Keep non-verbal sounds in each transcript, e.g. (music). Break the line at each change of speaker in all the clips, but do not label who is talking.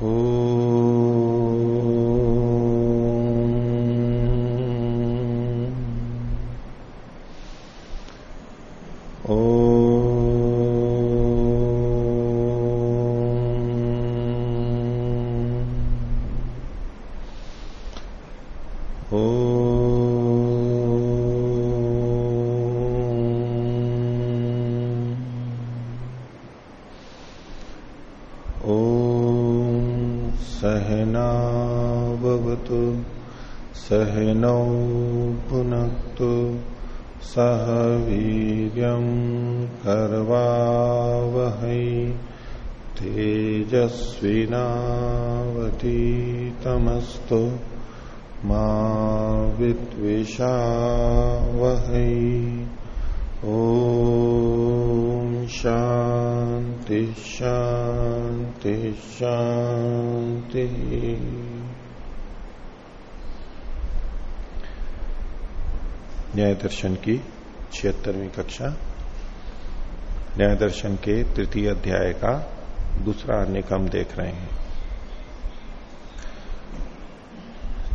ओ सहनौ पुनक्तु सह वीर्यं कर्वावहै तेजस्विनावतीतमस्तु मा विद्विषावहै। ॐ शान्ति शान्ति शान्तिः। न्याय दर्शन की छिहत्तरवीं कक्षा न्याय दर्शन के तृतीय अध्याय का दूसरा निकम देख रहे हैं।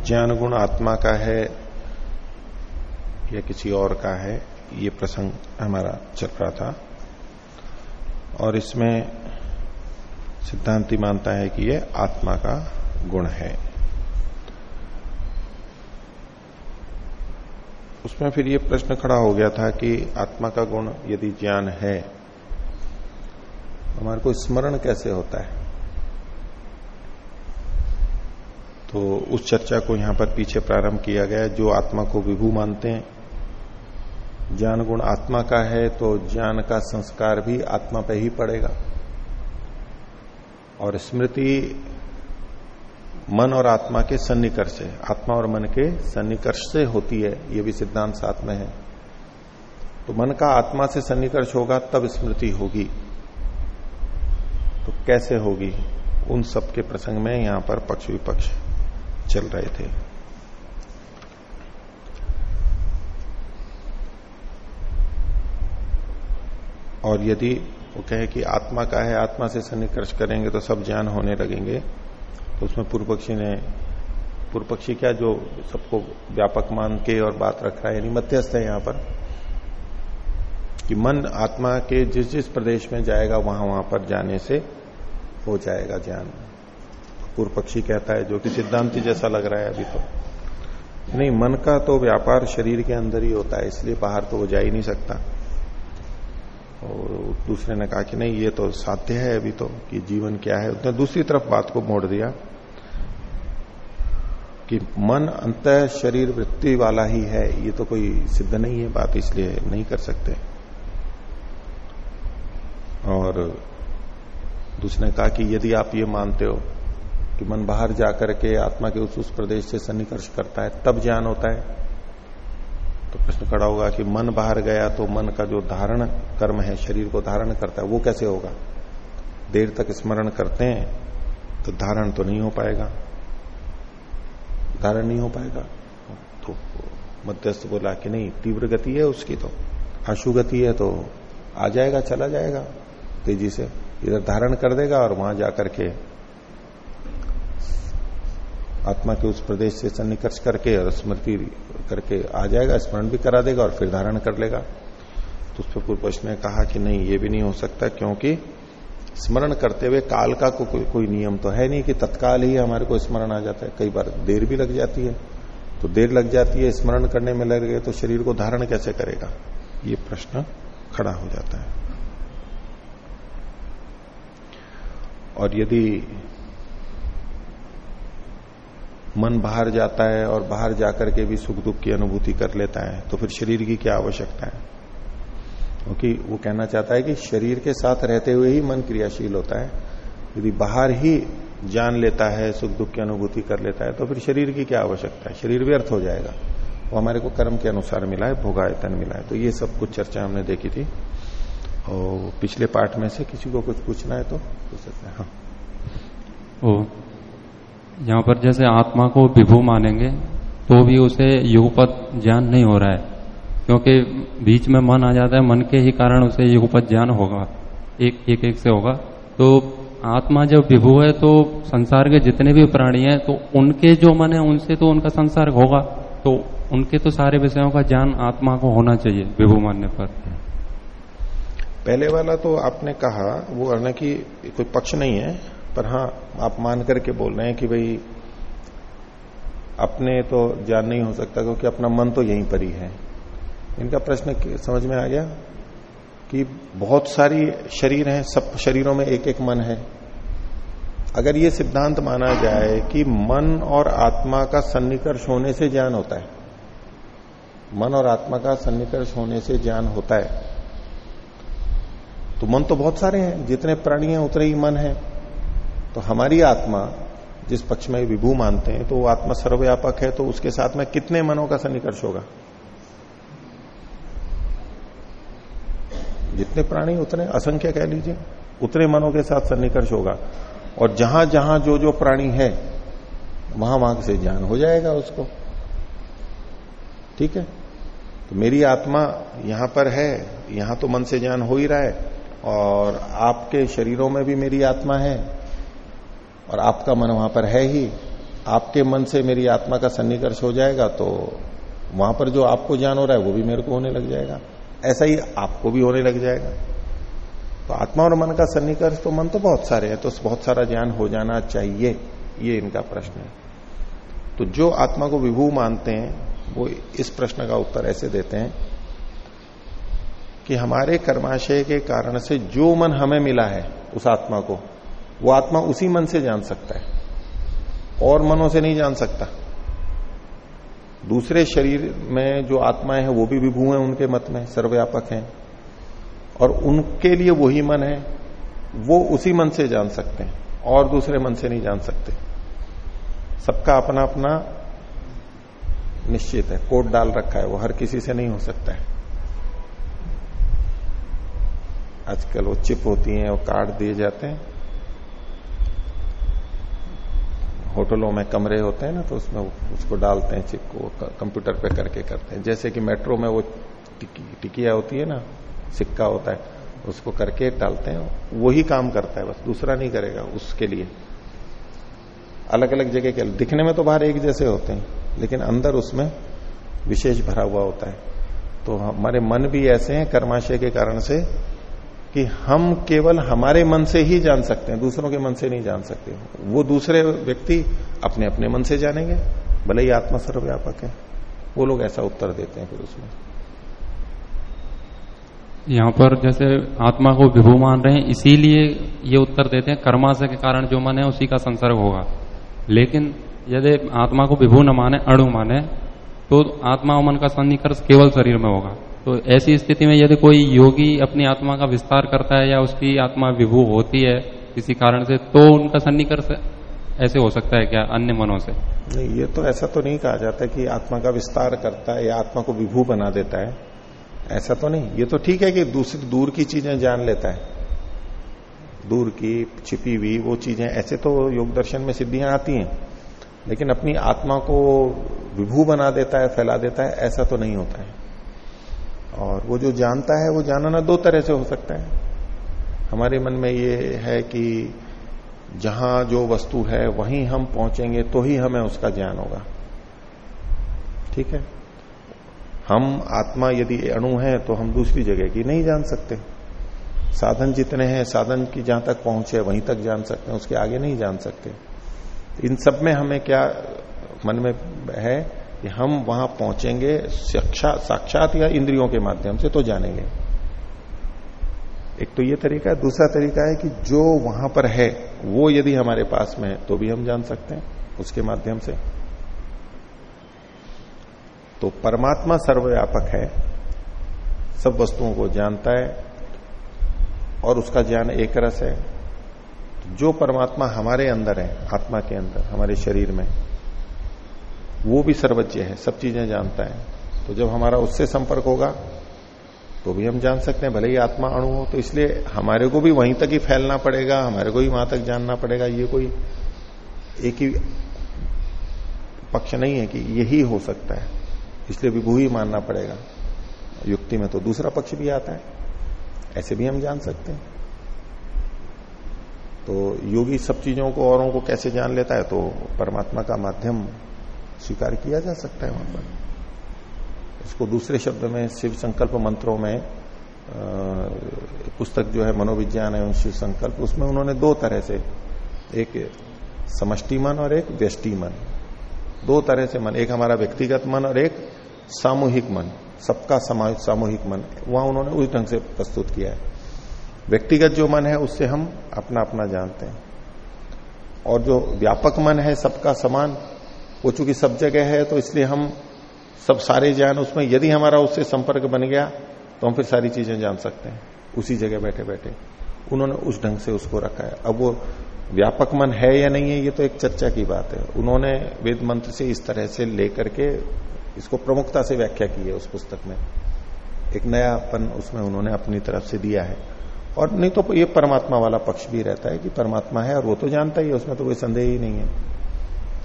ज्ञान गुण आत्मा का है या किसी और का है, ये प्रसंग हमारा चल रहा था। और इसमें सिद्धांति मानता है कि यह आत्मा का गुण है। उसमें फिर ये प्रश्न खड़ा हो गया था कि आत्मा का गुण यदि ज्ञान है, हमारे को स्मरण कैसे होता है? तो उस चर्चा को यहाँ पर पीछे प्रारंभ किया गया, जो आत्मा को विभू मानते हैं। ज्ञान गुण आत्मा का है तो ज्ञान का संस्कार भी आत्मा पे ही पड़ेगा। और स्मृति मन और आत्मा के सन्निकर्ष से आत्मा और मन के सन्निकर्ष से होती है, ये भी सिद्धांत साथ में है। तो मन का आत्मा से सन्निकर्ष होगा, तब स्मृति होगी। तो कैसे होगी? उन सब के प्रसंग में यहाँ पर पक्ष विपक्ष चल रहे थे। और यदि वो कहे कि आत्मा का है, आत्मा से सन्निकर्ष करेंगे तो सब ज्ञान होने लगेंगे। तो उसमें पूर्व पक्षी ने पूर्व पक्षी क्या जो सबको व्यापक मान के और बात रख रहा है, यानी मध्यस्थ है यहाँ पर, कि मन आत्मा के जिस जिस प्रदेश में जाएगा, वहाँ वहाँ पर जाने से हो जाएगा ज्ञान। पूर्व पक्षी कहता है, जो कि सिद्धांति जैसा लग रहा है अभी तो। नहीं, मन का तो व्यापार शरीर के अंदर ही होता है, इसलिए बाहर तो वो जा ही नहीं सकता। और दूसरे ने कहा कि नहीं, ये तो साध्य है अभी तो कि जीवन क्या है। उसने दूसरी तरफ़ बात को मोड़ दिया कि मन अंत शरीर वृत्ति वाला ही है, ये तो कोई सिद्ध नहीं है बात, इसलिए नहीं कर सकते। और दूसरे ने कहा कि यदि आप ये मानते हो कि मन बाहर जाकर के आत्मा के उस उस प्रदेश से सन्निकर्ष करता है, तब ज्ञान होता है। तो प्रश्न खड़ा होगा कि मन बाहर गया तो मन का जो धारण कर्म है, शरीर को धारण करता है, वो कैसे होगा? देर तक स्मरण करते हैं तो धारण तो नहीं हो पाएगा। धारण नहीं हो पाएगा? तो मध्यस्थ बोला कि नहीं, तीव्र गति है उसकी तो। आशु गति है तो आ जाएगा, चला जाएगा तेज़ी से। इधर धारण कर देगा और वहाँ जाकर के आत्मा के उस प्रदेश से सन्निकर्ष करके और स्मृति करके आ जाएगा स्मरण भी करा देगा और फिर धारण कर लेगा। तो उस पर पूर्व ने कहा कि नहीं ये भी नहीं हो सकता क्योंकि स्मरण करते हुए काल का को, कोई कोई नियम तो है नहीं कि तत्काल ही हमारे को स्मरण आ जाता है। कई बार देर भी लग जाती है। तो देर लग जाती है स्मरण करने में लग गए तो शरीर को धारण कैसे करेगा? ये प्रश्न खड़ा हो जाता है। और यदि मन बाहर जाता है और बाहर जाकर के भी सुख दुख की अनुभूति कर लेता है तो फिर शरीर की क्या आवश्यकता है? क्योंकि वो कहना चाहता है कि शरीर के साथ रहते हुए ही मन क्रियाशील होता है। यदि बाहर ही जान लेता है, सुख दुख की अनुभूति कर लेता है तो फिर शरीर की क्या आवश्यकता है? शरीर व्यर्थ हो जाएगा। वो हमारे को कर्म के अनुसार मिला है, भोगायतन मिला है। तो ये सब कुछ चर्चा हमने देखी थी। और पिछले पार्ट में से किसी को कुछ पूछना है तो पूछ सकते हैं। हाँ।
ओ यहाँ पर जैसे आत्मा को विभू मानेंगे तो भी उसे युगपत ज्ञान नहीं हो रहा है। क्योंकि बीच में मन आ जाता है, मन के ही कारण उसे युगपत ज्ञान होगा। एक एक एक से होगा। तो आत्मा जब विभू है तो संसार के जितने भी प्राणी हैं तो उनके जो मन है, उनसे तो उनका संसार होगा। तो उनके तो सारे विषयों का ज्ञान आत्मा को होना चाहिए, विभू मानने पर।
पहले वाला तो आपने कहा, वो अर्ण की कोई पक्ष नहीं है। पर हाँ आप मान करके बोल रहे हैं कि भाई, अपने तो ज्ञान नहीं हो सकता क्योंकि अपना मन तो यहीं पर ही है। इनका प्रश्न समझ में आ गया? कि बहुत सारी शरीर हैं, सब शरीरों में एक एक मन है। अगर ये सिद्धांत माना जाए कि मन और आत्मा का सन्निकर्ष होने से ज्ञान होता है, मन और आत्मा का सन्निकर्ष होने से ज्ञान होता है तो मन तो बहुत सारे हैं, जितने प्राणी हैं, उतने ही मन है। तो हमारी आत्मा, जिस पक्ष में विभू मानते हैं तो वो आत्मा सर्वव्यापक है तो उसके साथ में कितने मनों का सन्निकर्ष होगा? जितने प्राणी उतने, असंख्य कह लीजिए, उतने मनों के साथ सन्निकर्ष होगा। और जहाँ जहाँ जो जो प्राणी है, वहाँ वहाँ से ज्ञान हो जाएगा उसको। ठीक है? तो मेरी आत्मा यहाँ पर है, यहाँ तो मन से ज्ञान हो ही रहा है, और आपके शरीरों में भी मेरी आत्मा है। और आपका मन वहाँ पर है ही। आपके मन से मेरी आत्मा का सन्निकर्ष हो जाएगा तो वहाँ पर जो आपको ज्ञान हो रहा है वो भी मेरे को होने लग जाएगा। ऐसा ही आपको भी होने लग जाएगा। तो आत्मा और मन का सन्निकर्ष तो मन तो बहुत सारे हैं तो बहुत सारा ज्ञान हो जाना चाहिए, ये इनका प्रश्न है। तो जो आत्मा को विभू मानते हैं, वो इस प्रश्न का उत्तर ऐसे देते हैं कि हमारे कर्माशय के कारण से जो मन हमें मिला है, उस आत्मा को वो आत्मा उसी मन से जान सकता है। और मनों से नहीं जान सकता। दूसरे शरीर में जो आत्माएँ हैं, वो भी विभू हैं, उनके मत में सर्वव्यापक हैं। और उनके लिए वही मन है, वो उसी मन से जान सकते हैं, और दूसरे मन से नहीं जान सकते। सबका अपना अपना निश्चित है, कोड डाल रखा है, वो हर किसी से नहीं हो सकता है। आजकल वो चिप होती हैं, वो कार्ड दिए जाते हैं। होटलों में कमरे होते हैं ना तो उसमें उसको डालते हैं, चिप को कंप्यूटर पे करके करते हैं। जैसे कि मेट्रो में वो टिकिया होती है ना, सिक्का होता है, उसको करके डालते हैं, वही काम करता है बस, दूसरा नहीं करेगा उसके लिए। अलग अलग जगह के, दिखने में तो बाहर एक जैसे होते हैं, लेकिन अंदर उसमें विशेष भरा हुआ होता है। तो हमारे मन भी ऐसे हैं, कर्माशय के कारण से कि हम केवल हमारे मन से ही जान सकते हैं, दूसरों के मन से नहीं जान सकते वो दूसरे व्यक्ति अपने अपने मन से जानेंगे, भले ही आत्मा सर्वव्यापक है। वो लोग ऐसा उत्तर देते हैं फिर उसमें।
यहाँ पर जैसे आत्मा को विभू मान रहे हैं, इसीलिए ये उत्तर देते हैं, कर्माशय के कारण जो मन है उसी का संसर्ग होगा। लेकिन यदि आत्मा को विभू न माने, अणु माने तो आत्मा और मन का सन्निकर्ष केवल शरीर में होगा। तो ऐसी स्थिति में यदि कोई योगी अपनी आत्मा का विस्तार करता है या उसकी आत्मा विभू होती है किसी कारण से तो उनका सन्निकर्ष ऐसे हो सकता है क्या अन्य मनों से?
नहीं, ये तो ऐसा तो नहीं कहा जाता कि आत्मा का विस्तार करता है या आत्मा को विभू बना देता है। ऐसा तो नहीं। ये तो ठीक है कि दूसरी, दूर की चीज़ें जान लेता है। दूर की छिपी हुई वो चीज़ें, ऐसे तो योग दर्शन में सिद्धियाँ आती हैं। लेकिन अपनी आत्मा को विभू बना देता है, फैला देता है, ऐसा तो नहीं होता है। और वो जो जानता है, वो जानना दो तरह से हो सकता है। हमारे मन में ये है कि जहाँ जो वस्तु है, वहीं हम पहुँचेंगे तो ही हमें उसका ज्ञान होगा। ठीक है? हम आत्मा यदि अणु है तो हम दूसरी जगह की नहीं जान सकते। साधन जितने हैं, साधन की जहाँ तक पहुँचे, वहीं तक जान सकते हैं, उसके आगे नहीं जान सकते। इन सब में हमें क्या मन में है? कि हम वहाँ पहुँचेंगे साक्षात या इंद्रियों के माध्यम से तो जानेंगे। एक तो ये तरीका है। दूसरा तरीका है कि जो वहाँ पर है, वो यदि हमारे पास में है तो भी हम जान सकते हैं उसके माध्यम से। तो परमात्मा सर्वव्यापक है, सब वस्तुओं को जानता है और उसका ज्ञान एक रस है। जो परमात्मा हमारे अंदर है, आत्मा के अंदर, हमारे शरीर में वो भी सर्वज्ञ है, सब चीज़ें जानता है। तो जब हमारा उससे संपर्क होगा तो भी हम जान सकते हैं, भले ही आत्मा अणु हो तो इसलिए हमारे को भी वहीं तक ही फैलना पड़ेगा, हमारे को भी वहाँ तक जानना पड़ेगा। ये कोई एक ही पक्ष नहीं है कि यही हो सकता है, इसलिए विभू ही मानना पड़ेगा। युक्ति में तो दूसरा पक्ष भी आता है, ऐसे भी हम जान सकते हैं। तो योगी सब चीज़ों को, औरों को कैसे जान लेता है तो परमात्मा का माध्यम स्वीकार किया जा सकता है वहाँ पर। इसको दूसरे शब्द में, शिव संकल्प मंत्रों में पुस्तक जो है मनोविज्ञान एवं शिव संकल्प, उसमें उन्होंने दो तरह से, एक समष्टि मन और एक व्यष्टि मन। दो तरह से मन, एक हमारा व्यक्तिगत मन और एक सामूहिक मन, सबका सामूहिक मन, वहाँ उन्होंने उस ढंग से प्रस्तुत किया है। व्यक्तिगत जो मन है, उससे हम अपना अपना जानते हैं। और जो व्यापक मन है, सबका समान वो चूँकि सब जगह है तो इसलिए हम सब सारे ज्ञान उसमें, यदि हमारा उससे संपर्क बन गया तो हम फिर सारी चीज़ें जान सकते हैं। उसी जगह बैठे बैठे। उन्होंने उस ढंग से उसको रखा है। अब वो व्यापक मन है या नहीं है, ये तो एक चर्चा की बात है। उन्होंने वेद मंत्र से इस तरह से लेकर के इसको प्रमुखता से व्याख्या की है उस पुस्तक में। एक नयापन उसमें उन्होंने अपनी तरफ़ से दिया है। और नहीं तो ये परमात्मा वाला पक्ष भी रहता है कि परमात्मा है और वो तो जानता ही है, उसमें तो कोई संदेह ही नहीं है।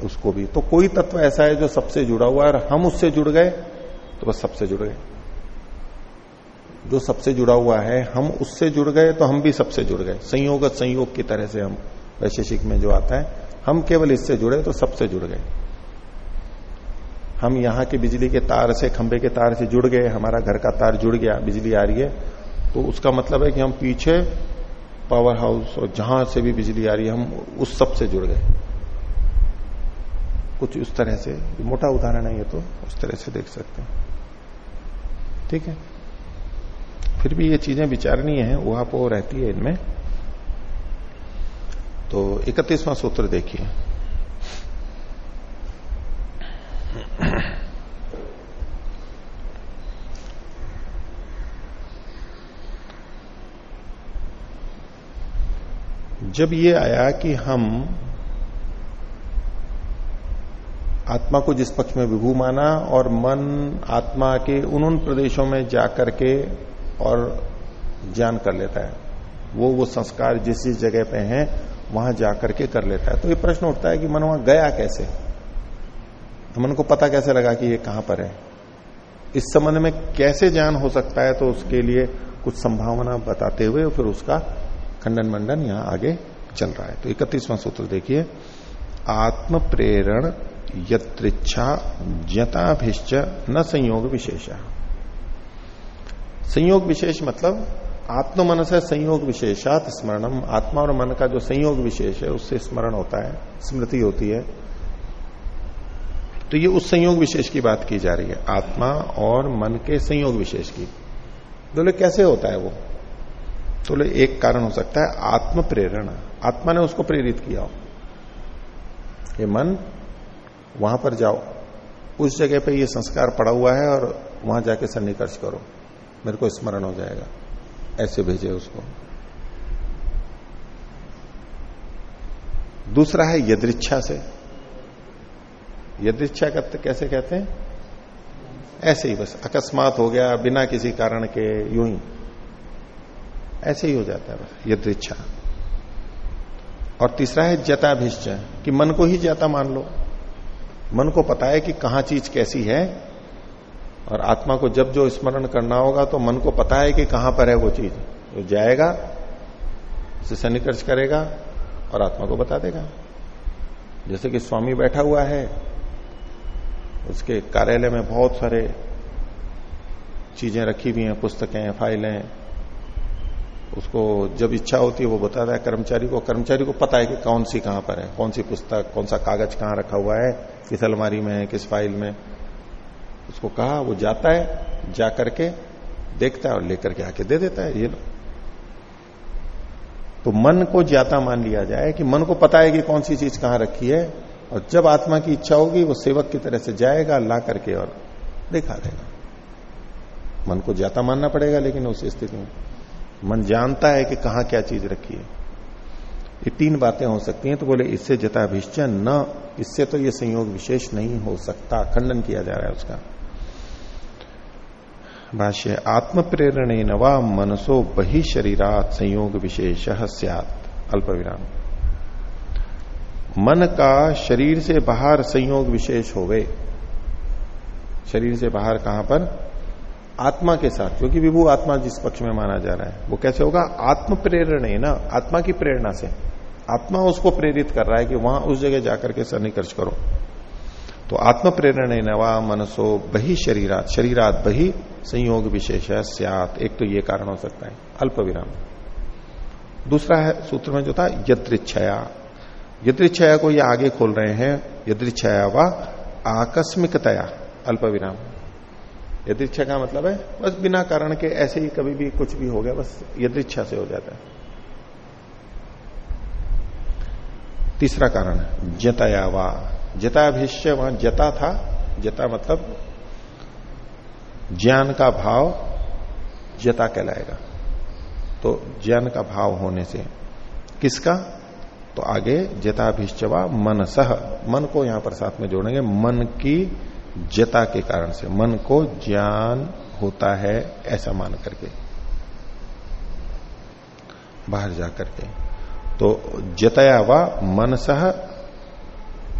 उसको भी। तो कोई तत्व ऐसा है जो सबसे जुड़ा हुआ है और हम उससे जुड़ गए तो बस सबसे जुड़ गए। जो सबसे जुड़ा हुआ है, हम उससे जुड़ गए तो हम भी सबसे जुड़ गए। संयोगत संयोग की तरह से हम वैशेषिक में जो आता है, हम केवल इससे जुड़े तो सबसे जुड़ गए। हम यहाँ के बिजली के तार से खंबे के तार से जुड़ गए, हमारा घर का तार जुड़ गया, बिजली आ रही है। तो उसका मतलब है कि हम पीछे पावर हाउस और जहाँ से भी बिजली आ रही है, हम उस सबसे जुड़ गए। कुछ उस तरह से, मोटा उदाहरण है ये तो उस तरह से देख सकते हैं। ठीक है? फिर भी ये चीज़ें विचारणीय है आप रहती है इनमें। तो इकतीसवां सूत्र देखिए। जब ये आया कि हम आत्मा को जिस पक्ष में विभू माना और मन, आत्मा के उन उन प्रदेशों में जाकर के और ज्ञान कर लेता है। वो वो संस्कार जिस जिस जगह पे हैं, वहाँ जाकर के कर लेता है। तो ये प्रश्न उठता है कि मन वहाँ गया कैसे? मन को पता कैसे लगा कि ये कहाँ पर है? इस संबंध में कैसे ज्ञान हो सकता है? तो उसके लिए कुछ संभावना बताते हुए फिर उसका खंडन मंडन यहाँ आगे चल रहा है। तो इकतीसवां सूत्र देखिए। आत्म प्रेरण यत्रिच्छा जताभिश्च न संयोग विशेष। संयोग विशेष मतलब आत्म मन से संयोग विशेषात स्मरणम। आत्मा और मन का जो संयोग विशेष है, उससे स्मरण होता है, स्मृति होती है। तो ये उस संयोग विशेष की बात की जा रही है, आत्मा और मन के संयोग विशेष की। बोले, कैसे होता है वो? तो बोले, एक कारण हो सकता है आत्म प्रेरणा आत्मा ने उसको प्रेरित किया हो। ये मन वहाँ पर जाओ। उस जगह पे ये संस्कार पड़ा हुआ है और वहाँ जाके सन्निकर्ष करो। मेरे को स्मरण हो जाएगा। ऐसे भेजे उसको। दूसरा है यदृच्छा से। यदृच्छा का कैसे कहते हैं? ऐसे ही बस। अकस्मात हो गया बिना किसी कारण के, यूँ ही। ऐसे ही हो जाता है बस, यदृच्छा। और तीसरा है जताभिश्चय कि मन को ही जाता मान लो। मन को पता है कि कहा चीज़ कैसी है, और आत्मा को जब जो स्मरण करना होगा तो मन को पता है कि कहाँ पर है वो चीज़। वो जाएगा, उसे सन्निकर्ष करेगा और आत्मा को बता देगा। जैसे कि स्वामी बैठा हुआ है, उसके कार्यालय में बहुत सारे चीज़ें रखी हुई हैं, पुस्तकें, फाइलें। उसको जब इच्छा होती है वो बताता है कर्मचारी को। कर्मचारी को पता है कि कौन सी कहाँ पर है, कौन सी पुस्तक, कौन सा कागज़ कहाँ रखा हुआ है। किस अलमारी में है किस फ़ाइल में। उसको कहा, वो जाता है, जा करके देखता है और लेकर के आके दे देता है, ये लो। तो मन को ज़्यादा मान लिया जाए कि मन को पता है कि कौन सी चीज़ कहाँ रखी है, और जब आत्मा की इच्छा होगी, वो सेवक की तरह से जाएगा, ला करके और दिखा देगा। मन को ज़्यादा मानना पड़ेगा, लेकिन उस स्थिति में। मन जानता है कि कहा क्या चीज़ रखी है। ये तीन बातें हो सकती हैं तो बोले, इससे जताभिश्चन न, इससे तो ये संयोग विशेष नहीं हो सकता, खंडन किया जा रहा है उसका। भाष्य आत्म प्रेरण नवा मनसो बही शरीरात संयोग विशेष सियात। अल्प विराम मन का शरीर से बाहर संयोग विशेष हो गए शरीर से बाहर कहाँ पर? आत्मा के साथ, क्योंकि विभू आत्मा जिस पक्ष में माना जा रहा है, वो कैसे होगा? आत्म प्रेरण ना, आत्मा की प्रेरणा से। आत्मा उसको प्रेरित कर रहा है कि वहाँ उस जगह जाकर के सन्निकर्ष करो। तो आत्म प्रेरण नवा मनसो बही शरीरात शरीरात बही संयोग विशेष है, सियात। एक तो ये कारण हो सकता है अल्प विराम दूसरा है, सूत्र में जो था, यदृच्छया। यदृच्छया को ये आगे खोल रहे हैं, यदृच्छया व आकस्मिकतया अल्प विराम यदृच्छा का मतलब है, बस बिना कारण के ऐसे ही कभी भी कुछ भी हो गया, बस यदृच्छा से हो जाता है। तीसरा कारण जताया वा। जताभिष्य वहाँ जता था। जता मतलब ज्ञान का भाव जता कहलाएगा। तो ज्ञान का भाव होने से किसका? तो आगे जताभिश्चवा मन सह मन को यहाँ पर साथ में जोड़ेंगे। मन की जता के कारण से। मन को ज्ञान होता है ऐसा मान करके। बाहर जाकर के तो जतया व मन सह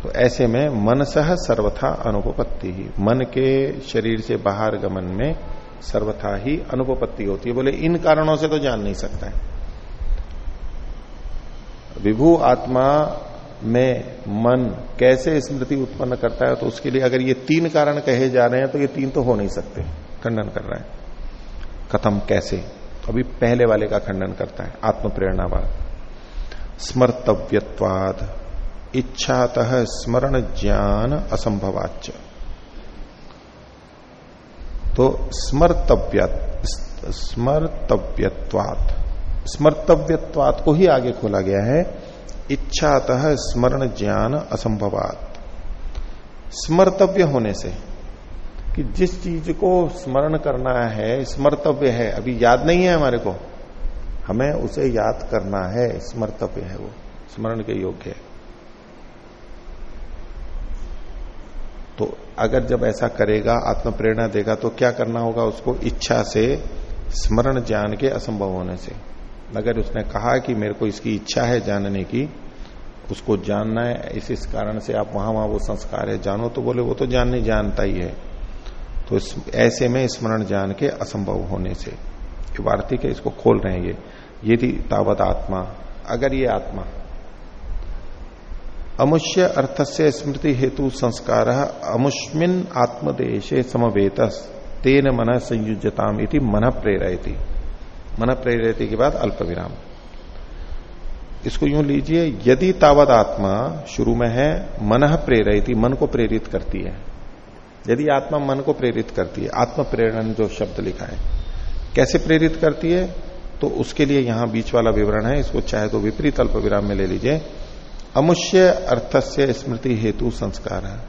तो ऐसे में मन सह सर्वथा अनुपपत्ति ही। मन के शरीर से बाहर गमन में सर्वथा ही अनुपपत्ति होती है। बोले, इन कारणों से तो जान नहीं सकता है। विभू आत्मा में मन कैसे स्मृति उत्पन्न करता है तो उसके लिए अगर ये तीन कारण कहे जा रहे हैं तो ये तीन तो हो नहीं सकते, खंडन कर रहा है। कथम कैसे? तो अभी पहले वाले का खंडन करता है आत्म प्रेरणावाद स्मर्तव्यवाद इच्छात स्मरण ज्ञान असंभवाच तो स्मर्तव्य स्मर्तव्यवाद स्मर्तव्यवाद को ही आगे खोला गया है इच्छात स्मरण ज्ञान असंभवात। स्मर्तव्य होने से कि जिस चीज़ को स्मरण करना है, स्मर्तव्य है, अभी याद नहीं है हमारे को, हमें उसे याद करना है, स्मर्तव्य है वो, स्मरण के योग्य है। तो अगर जब ऐसा करेगा आत्म प्रेरणा देगा तो क्या करना होगा उसको? इच्छा से, स्मरण ज्ञान के असंभव होने से। अगर उसने कहा कि मेरे को इसकी इच्छा है जानने की उसको जानना है इस इस कारण से आप वहाँ वहाँ वो संस्कार है। जानो तो बोले वो तो जानने जानता ही है। तो इस, ऐसे में स्मरण जान के असंभव होने से वार्तिक है इसको खोल रहे हैं ये। यदि तावत आत्मा। अगर ये आत्मा अमुष्य अर्थ से स्मृति हेतु संस्कार अमुष्मिन आत्मदेशे समवेत तेन मन संयुजताम इति मन प्रेरयती। मन प्रेरित के बाद अल्प विराम इसको यूँ लीजिए, यदि तावत आत्मा शुरू में है, मन प्रेरित मन को प्रेरित करती है। यदि आत्मा मन को प्रेरित करती है आत्म प्रेरण जो शब्द लिखा है, कैसे प्रेरित करती है? तो उसके लिए यहाँ बीच वाला विवरण है, इसको चाहे तो विपरीत अल्प विराम में ले लीजिए। अमुष्य अर्थ से स्मृति हेतु संस्कार है।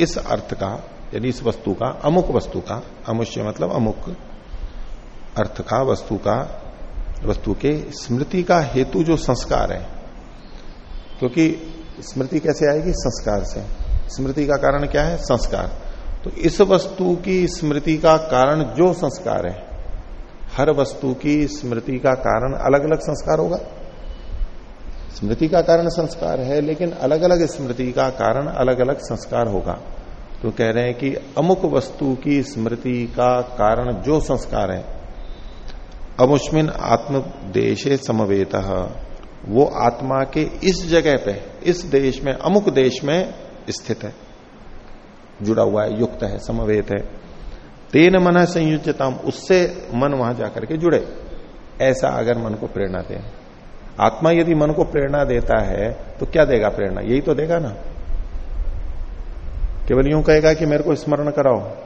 इस अर्थ का, यानी इस वस्तु का, अमुक वस्तु का, अमुष्य मतलब अमुक अर्थ का, वस्तु का, वस्तु के स्मृति का हेतु जो संस्कार है। क्योंकि स्मृति कैसे आएगी? संस्कार से। स्मृति का कारण क्या है? संस्कार। तो इस वस्तु की स्मृति का कारण जो संस्कार है, हर वस्तु की स्मृति का कारण अलग अलग संस्कार होगा। स्मृति का कारण संस्कार है, लेकिन अलग अलग स्मृति का कारण अलग अलग संस्कार होगा। तो कह रहे हैं कि अमुक वस्तु की स्मृति का कारण जो संस्कार है अमुष्मिन आत्म देशे समवेत। वो आत्मा के इस जगह पे, इस देश में, अमुक देश में स्थित है। जुड़ा हुआ है, युक्त है, समवेत है। तेन मन संयुजता उससे मन वहाँ जाकर के जुड़े। ऐसा अगर मन को प्रेरणा दे। आत्मा यदि मन को प्रेरणा देता है तो क्या देगा प्रेरणा? यही तो देगा ना। केवल यूँ कहेगा कि मेरे को स्मरण कराओ।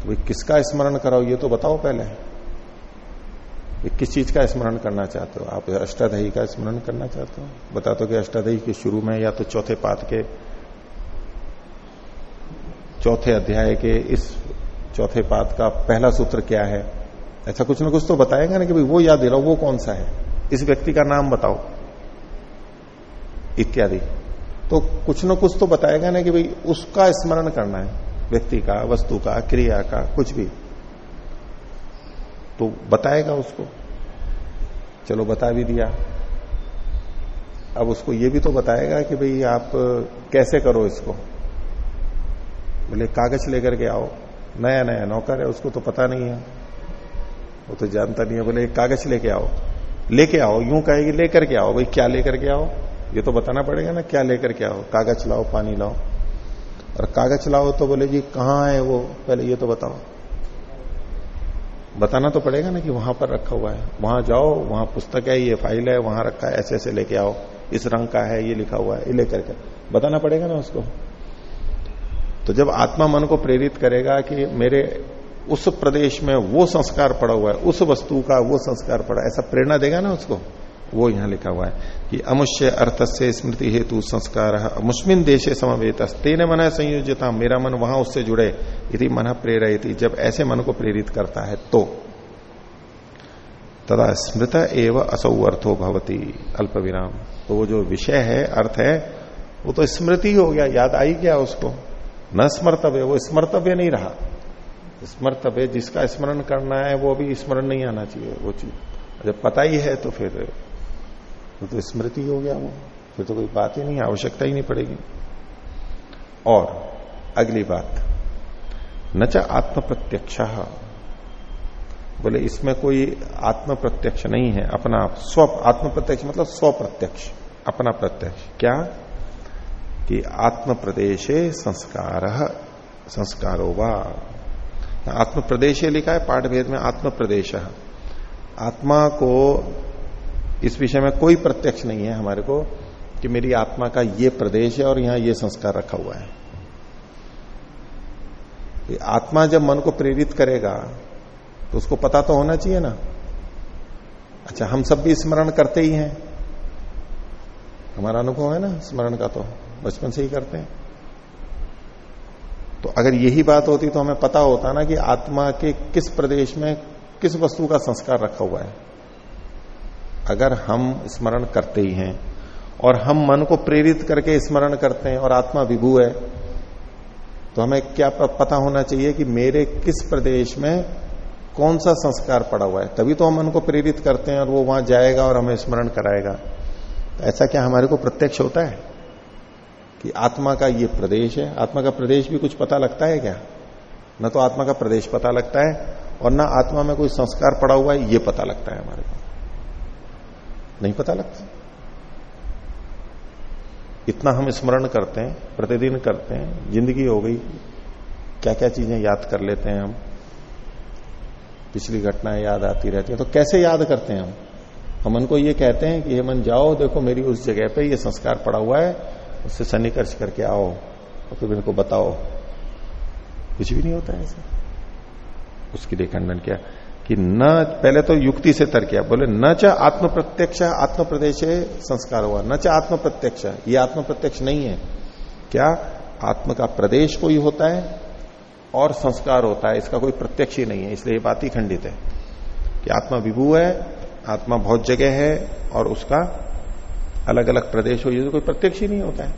तो किसका स्मरण कराओ, ये तो बताओ पहले। किस चीज़ का स्मरण करना चाहते हो? आप अष्टादही का स्मरण करना चाहते हो? बता दो कि अष्टादही के शुरू में या तो चौथे पात के, चौथे अध्याय के इस चौथे पात का पहला सूत्र क्या है? ऐसा कुछ ना कुछ तो बताएगा ना कि भाई वो याद दे दिलाओ, वो कौन सा है? इस व्यक्ति का नाम बताओ। इत्यादि। तो कुछ ना कुछ तो बताएगा ना कि भाई उसका स्मरण करना है। व्यक्ति का, वस्तु का, क्रिया का, कुछ भी। तो बताएगा उसको। चलो बता भी दिया। अब उसको ये भी तो बताएगा कि भाई आप कैसे करो इसको? बोले, कागज़ लेकर के आओ। नया नया नौकर है, उसको तो पता नहीं है। वो तो जानता नहीं है। बोले कागज़ लेके आओ। लेके आओ, यूँ कहेगी, लेकर के आओ। भाई, क्या लेकर के आओ? ये तो बताना पड़ेगा ना, क्या लेकर के आओ? कागज़ लाओ, पानी लाओ। और कागज़ लाओ तो बोले जी, कहाँ है वो? पहले ये तो बताओ। बताना तो पड़ेगा ना कि वहाँ पर रखा हुआ है। वहाँ जाओ, वहाँ पुस्तक है, ये फ़ाइल है, वहाँ रखा है ऐसे ऐसे लेके आओ। इस रंग का है, ये लिखा हुआ है, ये लेकर के। बताना पड़ेगा ना उसको। तो जब आत्मा मन को प्रेरित करेगा कि मेरे उस प्रदेश में वो संस्कार पड़ा हुआ है, उस वस्तु का वो संस्कार पड़ा ऐसा प्रेरणा देगा ना उसको? वो यहाँ लिखा हुआ है कि अमुष्य अर्थ से स्मृति हेतु संस्कार। मुस्मिन देशे समवेत तेने मन संयोजिता। मेरा मन वहाँ उससे जुड़े। यदि मन प्रेरित जब ऐसे मन को प्रेरित करता है तो। तदा स्मृत एवं असौ अर्थो भवती। अल्प विराम तो वो जो विषय है, अर्थ है, वो तो स्मृति हो गया। याद आई क्या उसको? न स्मर्तव्य। वो स्मर्तव्य नहीं रहा। स्मर्तव्य जिसका स्मरण करना है, वो अभी स्मरण नहीं आना चाहिए। वो चीज़। जब पता ही है तो फिर वो तो स्मृति हो गया वो। फिर तो कोई बात ही नहीं, आवश्यकता ही नहीं पड़ेगी। और अगली बात, न च आत्म प्रत्यक्ष बोले, इसमें कोई आत्म प्रत्यक्ष नहीं है, अपना स्व आत्म प्रत्यक्ष मतलब स्व प्रत्यक्ष अपना प्रत्यक्ष। क्या? कि आत्म प्रदेशे संस्कार, संस्कारो वा। आत्म प्रदेश लिखा है पाठ भेद में आत्म प्रदेश आत्मा को इस विषय में कोई प्रत्यक्ष नहीं है हमारे को कि मेरी आत्मा का ये प्रदेश है और यहाँ ये संस्कार रखा हुआ है। आत्मा जब मन को प्रेरित करेगा तो उसको पता तो होना चाहिए ना। अच्छा हम सब भी स्मरण करते ही हैं। हमारा अनुभव है ना, स्मरण का तो। बचपन से ही करते हैं। तो अगर यही बात होती तो हमें पता होता ना कि आत्मा के किस प्रदेश में किस वस्तु का संस्कार रखा हुआ है। अगर हम स्मरण करते ही हैं और हम मन को प्रेरित करके स्मरण करते हैं और आत्मा विभू है तो हमें क्या पता होना चाहिए कि मेरे किस प्रदेश में कौन सा संस्कार पड़ा हुआ है। तभी तो हम मन को प्रेरित करते हैं और वो वहाँ जाएगा और हमें स्मरण कराएगा। तो ऐसा क्या हमारे को प्रत्यक्ष होता है कि आत्मा का ये प्रदेश है? आत्मा का प्रदेश भी कुछ पता लगता है क्या? न तो आत्मा का प्रदेश पता लगता है और ना आत्मा में कोई संस्कार पड़ा हुआ है, ये पता लगता है हमारे को। नहीं पता लगता। इतना हम स्मरण करते हैं, प्रतिदिन करते हैं, ज़िंदगी हो गई क्या क्या चीज़ें याद कर लेते हैं हम। पिछली घटनाएँ याद आती रहती है तो कैसे याद करते हैं हम? हम मन को ये कहते हैं कि ये मन, जाओ, देखो मेरी उस जगह पे ये संस्कार पड़ा हुआ है, उससे सन्निकर्ष करके आओ और फिर मेरे को बताओ। कुछ भी नहीं होता है ऐसा। उसके लिए खंडन किया? कि न, पहले तो युक्ति से तर्क किया। बोले, न च आत्म प्रत्यक्ष आत्म प्रदेश संस्कार हुआ। न च आत्म प्रत्यक्ष ये आत्म प्रत्यक्ष नहीं है। क्या? आत्म का प्रदेश कोई होता है और संस्कार होता है, इसका कोई प्रत्यक्ष ही नहीं है, इसलिए ये बात ही खंडित है। कि आत्मा विभू है, आत्मा बहुत जगह है और उसका अलग अलग प्रदेश हो, ये तो कोई प्रत्यक्ष ही नहीं होता है।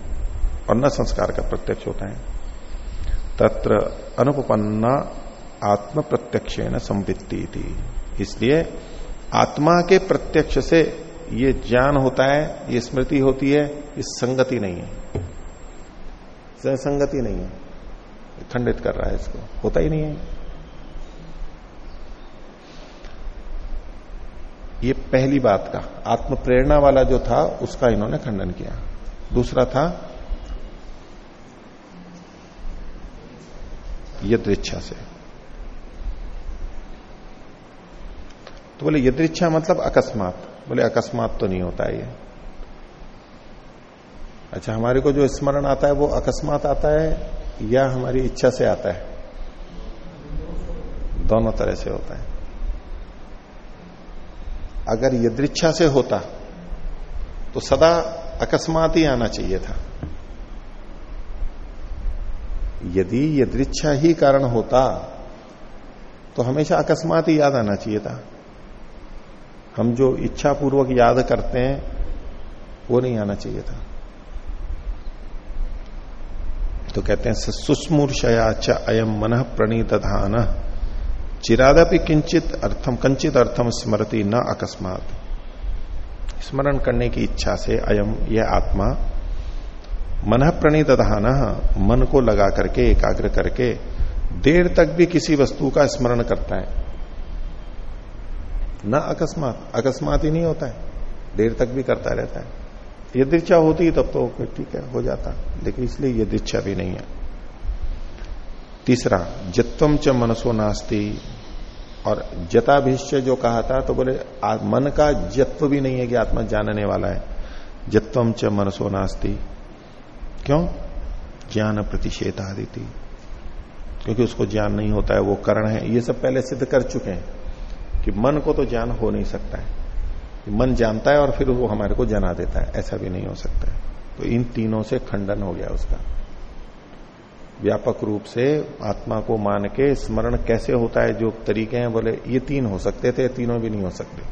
और न संस्कार का प्रत्यक्ष होता है। तत्र अनुपन्ना आत्म प्रत्यक्ष न संवित्ति थी इसलिए आत्मा के प्रत्यक्ष से ये ज्ञान होता है, ये स्मृति होती है, ये संगति नहीं है। संगति नहीं है। खंडित कर रहा है इसको। होता ही नहीं है। ये पहली बात का आत्म प्रेरणा वाला जो था, उसका इन्होंने खंडन किया। दूसरा था, यदृच्छा से। तो बोले, यदृच्छा मतलब अकस्मात। बोले, अकस्मात तो नहीं होता ये। अच्छा हमारे को जो स्मरण आता है वो अकस्मात आता है या हमारी इच्छा से आता है? दोनों तरह से होता है। अगर यदृच्छा से होता तो सदा अकस्मात ही आना चाहिए था। यदि यदृच्छा ही कारण होता तो हमेशा अकस्मात ही याद आना चाहिए था। हम जो इच्छा पूर्वक याद करते हैं, वो नहीं आना चाहिए था। तो कहते हैं सुस्मूर्षया च अयम मन प्रणीत धान चिरादपि किंचित अर्थम कंचित अर्थम स्मृति न अकस्मात। स्मरण करने की इच्छा से अयम यह आत्मा मन प्रणीत धान मन को लगा करके, एकाग्र करके, देर तक भी किसी वस्तु का स्मरण करता है। न अकस्मात अकस्मात ही नहीं होता है। देर तक भी करता रहता है। यदि इच्छा होती तब तो ठीक है, हो जाता लेकिन इसलिए यदि इच्छा भी नहीं है। तीसरा जत्वम च मनसो नास्ती। और जताभिश्च जो कहा था तो बोले मन का जत्व भी नहीं है कि आत्मा जानने वाला है। जत्वम च मनसो नास्ती। क्यों? ज्ञान प्रतिषेध आदि क्योंकि उसको ज्ञान नहीं होता है, वो करण है। ये सब पहले सिद्ध कर चुके हैं। कि मन को तो ज्ञान हो नहीं सकता है। मन जानता है और फिर वो हमारे को जना देता है। ऐसा भी नहीं हो सकता है। तो इन तीनों से खंडन हो गया उसका। व्यापक रूप से आत्मा को मान के स्मरण कैसे होता है, जो तरीके हैं, बोले, ये तीन हो सकते थे, तीनों भी नहीं हो सकते।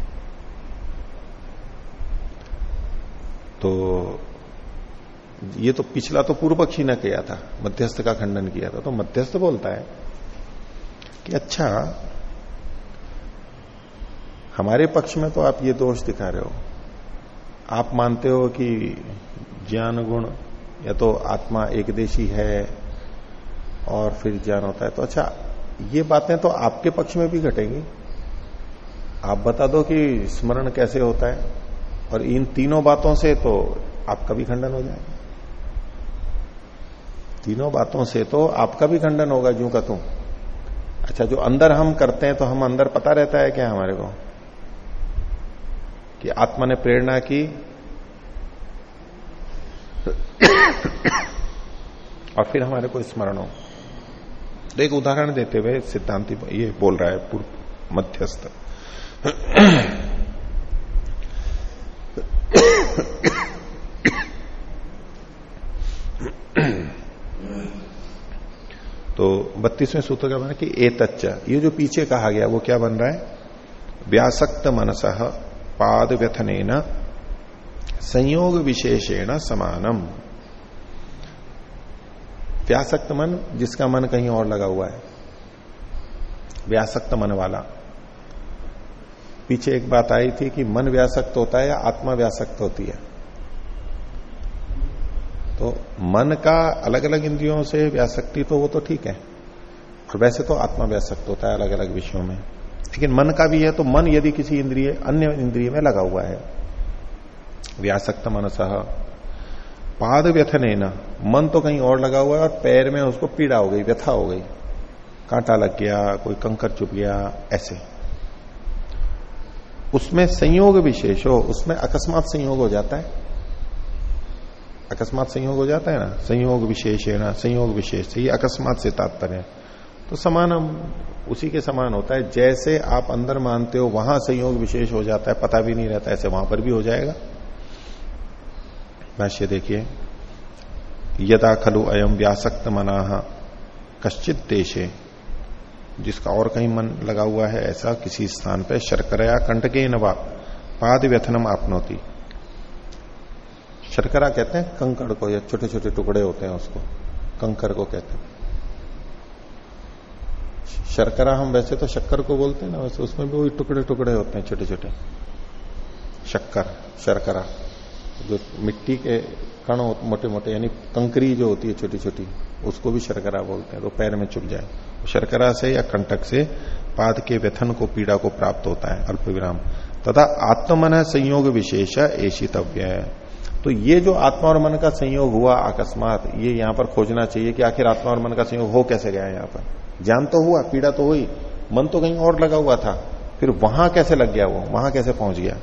तो ये तो पिछला तो पूर्व पक्षी ने किया था, मध्यस्थ का खंडन किया था तो मध्यस्थ बोलता है कि अच्छा हमारे पक्ष में तो आप ये दोष दिखा रहे हो। आप मानते हो कि ज्ञान गुण, या तो आत्मा एक देशी है और फिर ज्ञान होता है। तो अच्छा ये बातें तो आपके पक्ष में भी घटेंगी। आप बता दो कि स्मरण कैसे होता है, और इन तीनों बातों से तो आपका भी खंडन हो जाएगा। तीनों बातों से तो आपका भी खंडन होगा, जू का तू। अच्छा जो अंदर हम करते हैं तो हम अंदर पता रहता है क्या हमारे को? कि आत्मा ने प्रेरणा की। और फिर हमारे को स्मरण हो। तो एक उदाहरण देते हुए सिद्धांति ये बोल रहा है, पूर्व मध्यस्थ। तो बत्तीसवें सूत्र का बना कि ए तच्चा ये जो पीछे कहा गया, वो क्या बन रहा है? व्यासक्त मनस। पाद व्यथन संयोग विशेषेण समानम। व्यासक्त मन, जिसका मन कहीं और लगा हुआ है, व्यासक्त मन वाला। पीछे एक बात आई थी कि मन व्यासक्त होता है या आत्मा व्यासक्त होती है? तो मन का अलग अलग इंद्रियों से व्यासक्ति तो वो तो ठीक है, और वैसे तो आत्मा व्यासक्त होता है अलग अलग विषयों में। लेकिन मन का भी है तो मन यदि किसी इंद्रिय, अन्य इंद्रिय में लगा हुआ है। व्यासक्त सह पाद व्यथने न मन तो कहीं और लगा हुआ है और पैर में उसको पीड़ा हो गई, व्यथा हो गई। कांटा लग गया, कोई कंकर चुप गया, ऐसे। उसमें संयोग विशेष हो, उसमें अकस्मात संयोग हो जाता है। अकस्मात संयोग हो जाता है ना? संयोग विशेष है ना संयोग विशेष, ये अकस्मात से तात्पर्य तो समान हम उसी के समान होता है। जैसे आप अंदर मानते हो, वहाँ संयोग विशेष हो जाता है, पता भी नहीं रहता, ऐसे वहाँ पर भी हो जाएगा। भाष्य देखिए, यदा खलु अयम व्यासक्त मना, कश्चित देशे, जिसका और कहीं मन लगा हुआ है, ऐसा किसी स्थान पर शर्करया कंटके नवा पाद व्यथनम आपनोती। शर्करा कहते हैं कंकड़ को, या छोटे छोटे टुकड़े होते हैं उसको, कंकर को कहते हैं। शर्करा हम वैसे तो शक्कर को बोलते हैं ना, वैसे उसमें भी वही टुकड़े टुकड़े होते हैं, छोटे छोटे। शक्कर, शर्करा, जो मिट्टी के कण मोटे मोटे यानी कंकरी जो होती है छोटी छोटी उसको भी शर्करा बोलते हैं तो पैर में चुप जाए। शर्करा से या कंटक से पाद के व्यथन को, पीड़ा को प्राप्त होता है अल्प विराम तथा आत्मन संयोग विशेष ऐशितव्य है। तो ये जो आत्मा और मन का संयोग हुआ अकस्मात, ये यहाँ पर खोजना चाहिए कि आखिर आत्मा और मन का संयोग हो कैसे गया यहाँ पर? ज्ञान तो हुआ, पीड़ा तो हुई, मन तो कहीं और लगा हुआ था, फिर वहाँ कैसे लग गया वो? वहाँ कैसे पहुँच गया?